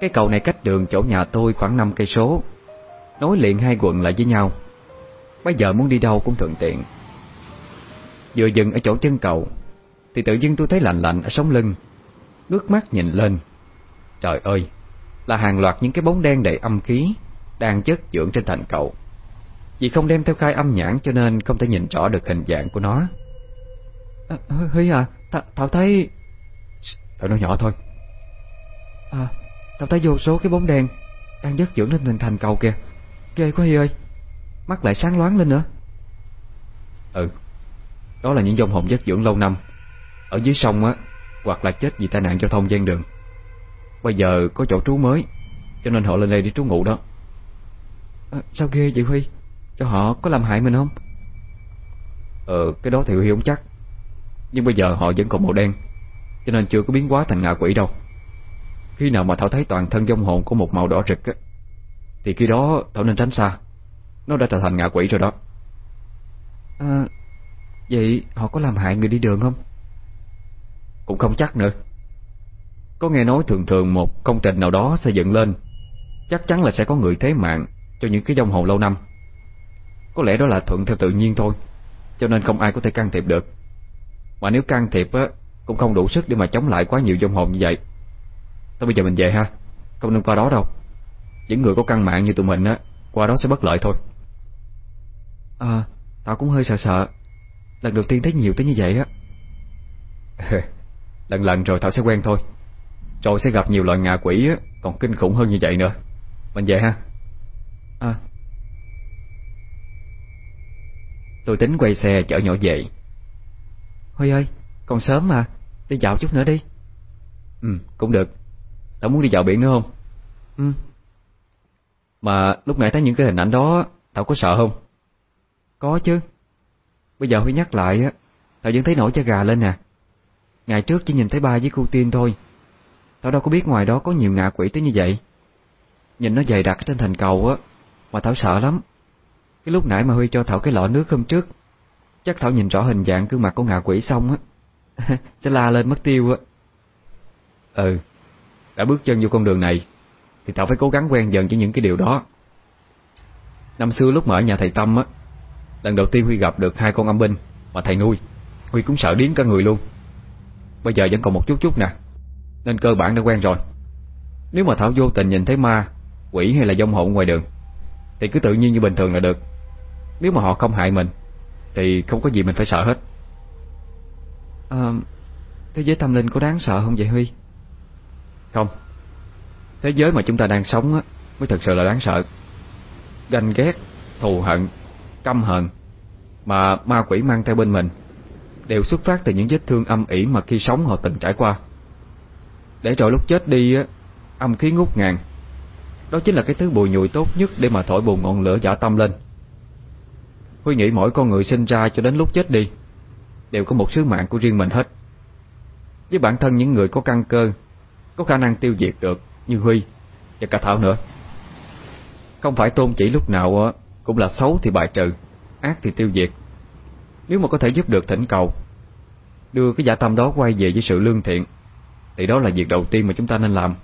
Cái cầu này cách đường chỗ nhà tôi khoảng 5 cây số. Nối liền hai quận lại với nhau. Bây giờ muốn đi đâu cũng thuận tiện. Vừa dừng ở chỗ chân cầu Thì tự dưng tôi thấy lạnh lạnh ở sống lưng Ngước mắt nhìn lên. Trời ơi Là hàng loạt những cái bóng đen đầy âm khí Đang chất dưỡng trên thành cầu. Vì không đem theo khai âm nhãn Cho nên không thể nhìn rõ được hình dạng của nó. À, Huy à Th Thảo thấy Thảo nói nhỏ thôi. À Tao thấy vô số cái bóng đen Đang chất dưỡng lên thành thành cầu kìa. Ghê quá Huy ơi Mắt lại sáng loáng lên nữa. Ừ Đó là những dông hồn giấc dưỡng lâu năm. Ở dưới sông á Hoặc là chết vì tai nạn giao thông gian đường. Bây giờ có chỗ trú mới Cho nên họ lên đây để trú ngụ đó. À, Sao ghê vậy Huy? Cho họ có làm hại mình không? Ờ cái đó thì Huy không chắc. Nhưng bây giờ họ vẫn còn màu đen Cho nên chưa có biến hóa thành ngạ quỷ đâu. Khi nào mà Thảo thấy toàn thân dông hồn có một màu đỏ rực á Thì khi đó Thảo nên tránh xa Nó đã trở thành ngạ quỷ rồi đó. À, Vậy họ có làm hại người đi đường không? Cũng không chắc nữa. Có nghe nói thường thường một công trình nào đó xây dựng lên Chắc chắn là sẽ có người thế mạng Cho những cái dông hồn lâu năm. Có lẽ đó là thuận theo tự nhiên thôi Cho nên không ai có thể can thiệp được. Mà nếu can thiệp á Cũng không đủ sức để mà chống lại quá nhiều dông hồn như vậy. Thôi bây giờ mình về ha Không nên qua đó đâu. Những người có căn mạng như tụi mình á Qua đó sẽ bất lợi thôi À Tao cũng hơi sợ sợ. Lần đầu tiên thấy nhiều tới như vậy á. Lần lần rồi Thảo sẽ quen thôi. Rồi sẽ gặp nhiều loại ngạ quỷ á Còn kinh khủng hơn như vậy nữa. Mình về ha. À. Tôi tính quay xe chở nhỏ về. Huy ơi Còn sớm mà. Đi dạo chút nữa đi. Ừ cũng được. Tao muốn đi dạo biển nữa không? Ừ. Mà lúc nãy thấy những cái hình ảnh đó Tao có sợ không có chứ. Bây giờ Huy nhắc lại á, Tao vẫn thấy nổi da gà lên nè. Ngày trước chỉ nhìn thấy ba với cô tiên thôi. Tao đâu có biết ngoài đó có nhiều ngạ quỷ tới như vậy. Nhìn nó dày đặc trên thành cầu á, Mà Thảo sợ lắm. Cái lúc nãy mà Huy cho Thảo cái lọ nước hôm trước, Chắc Thảo nhìn rõ hình dạng gương mặt của ngạ quỷ xong á. Sẽ la lên mất tiêu á. Ừ Đã bước chân vô con đường này, Thì Thảo phải cố gắng quen dần với những cái điều đó. Năm xưa lúc mở ở nhà thầy Tâm á Lần đầu tiên Huy gặp được hai con âm binh Mà thầy nuôi. Huy cũng sợ điếng cả người luôn. Bây giờ vẫn còn một chút chút nè Nên cơ bản đã quen rồi. Nếu mà Thảo vô tình nhìn thấy ma Quỷ hay là dông hồn ngoài đường Thì cứ tự nhiên như bình thường là được. Nếu mà họ không hại mình Thì không có gì mình phải sợ hết. À, Thế giới tâm linh có đáng sợ không vậy Huy? Không. Thế giới mà chúng ta đang sống á Mới thật sự là đáng sợ. Ganh ghét, thù hận, căm hận Mà ma quỷ mang theo bên mình, Đều xuất phát từ những vết thương âm ỉ Mà khi sống họ từng trải qua. Để rồi lúc chết đi á, Âm khí ngút ngàn. Đó chính là cái thứ bùi nhùi tốt nhất Để mà thổi bùng ngọn lửa giả tâm lên. Huy nghĩ mỗi con người sinh ra cho đến lúc chết đi, Đều có một sứ mạng của riêng mình hết. Với bản thân những người có căn cơ, Có khả năng tiêu diệt được Như Huy và cả Thảo nữa. Không phải tôn chỉ lúc nào cũng là xấu thì bài trừ, Ác thì tiêu diệt. Nếu mà có thể giúp được thỉnh cầu, Đưa cái giả tâm đó quay về với sự lương thiện, Thì đó là việc đầu tiên mà chúng ta nên làm.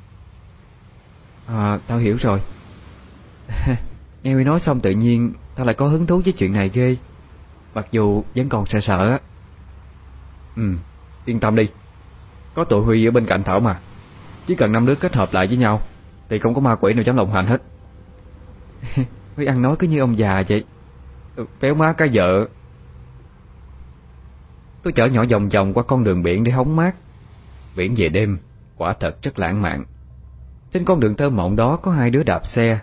À tao hiểu rồi. Nghe Huy nói xong tự nhiên, Tao lại có hứng thú với chuyện này ghê. Mặc dù vẫn còn sợ sợ á. Ừ Yên tâm đi. Có tụi Huy ở bên cạnh Thảo mà. Chỉ cần năm đứa kết hợp lại với nhau, Thì không có ma quỷ nào dám lộng hành hết. Huy ăn nói cứ như ông già vậy. Ừ, béo má cái vợ. Tôi chở nhỏ vòng vòng qua con đường biển để hóng mát. Biển về đêm, Quả thật rất lãng mạn. Trên con đường thơ mộng đó có hai đứa đạp xe,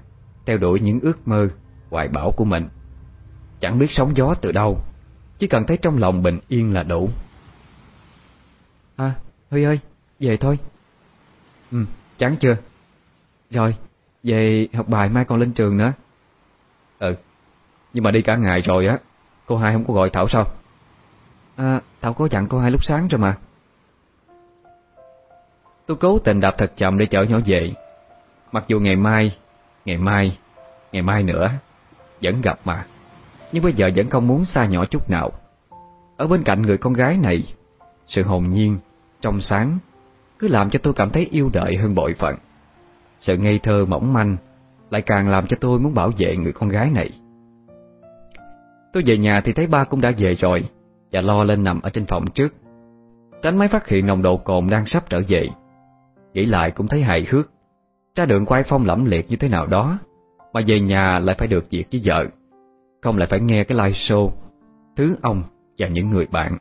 Theo đuổi những ước mơ, Hoài bão của mình. Chẳng biết sóng gió từ đâu, Chỉ cần thấy trong lòng bình yên là đủ. À Huy ơi, Về thôi. Ừ chán chưa? Rồi, Về học bài mai còn lên trường nữa. Ừ Nhưng mà đi cả ngày rồi á Cô hai không có gọi Thảo sao? À Thảo có dặn cô hai lúc sáng rồi mà. Tôi cố tình đạp thật chậm để chở nhỏ về. Mặc dù ngày mai Ngày mai Ngày mai nữa Vẫn gặp mà. Nhưng bây giờ vẫn không muốn xa nhỏ chút nào. Ở bên cạnh người con gái này Sự hồn nhiên Trong sáng Cứ làm cho tôi cảm thấy yêu đợi hơn bội phận. Sự ngây thơ mỏng manh lại càng làm cho tôi muốn bảo vệ người con gái này. Tôi về nhà thì thấy ba cũng đã về rồi Và lo lên nằm ở trên phòng trước. Tránh máy phát hiện nồng độ cồn đang sắp trở về. Nghĩ lại cũng thấy hài hước. Ra đường quay phong lẫm liệt như thế nào đó, Mà về nhà lại phải được việc với vợ. Không lại phải nghe cái live show, Thứ ông và những người bạn.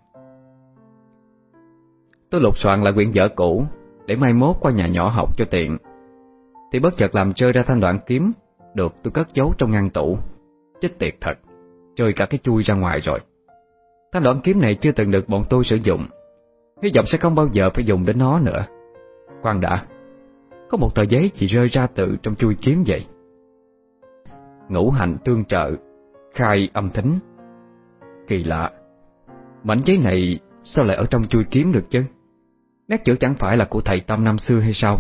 Tôi lục soạn lại quyển vở cũ Để mai mốt qua nhà nhỏ học cho tiện. Thì bất chợt làm rơi ra thanh đoạn kiếm, Được tôi cất giấu trong ngăn tủ. Chết tiệt thật Rơi cả cái chui ra ngoài rồi. Thanh đoạn kiếm này chưa từng được bọn tôi sử dụng. Hy vọng sẽ không bao giờ phải dùng đến nó nữa. Khoan đã, Có một tờ giấy chỉ rơi ra từ trong chui kiếm vậy. Ngũ hành tương trợ, Khai âm thính. Kỳ lạ, Mảnh giấy này sao lại ở trong chui kiếm được chứ? Nét chữ chẳng phải là của thầy Tâm năm xưa hay sao?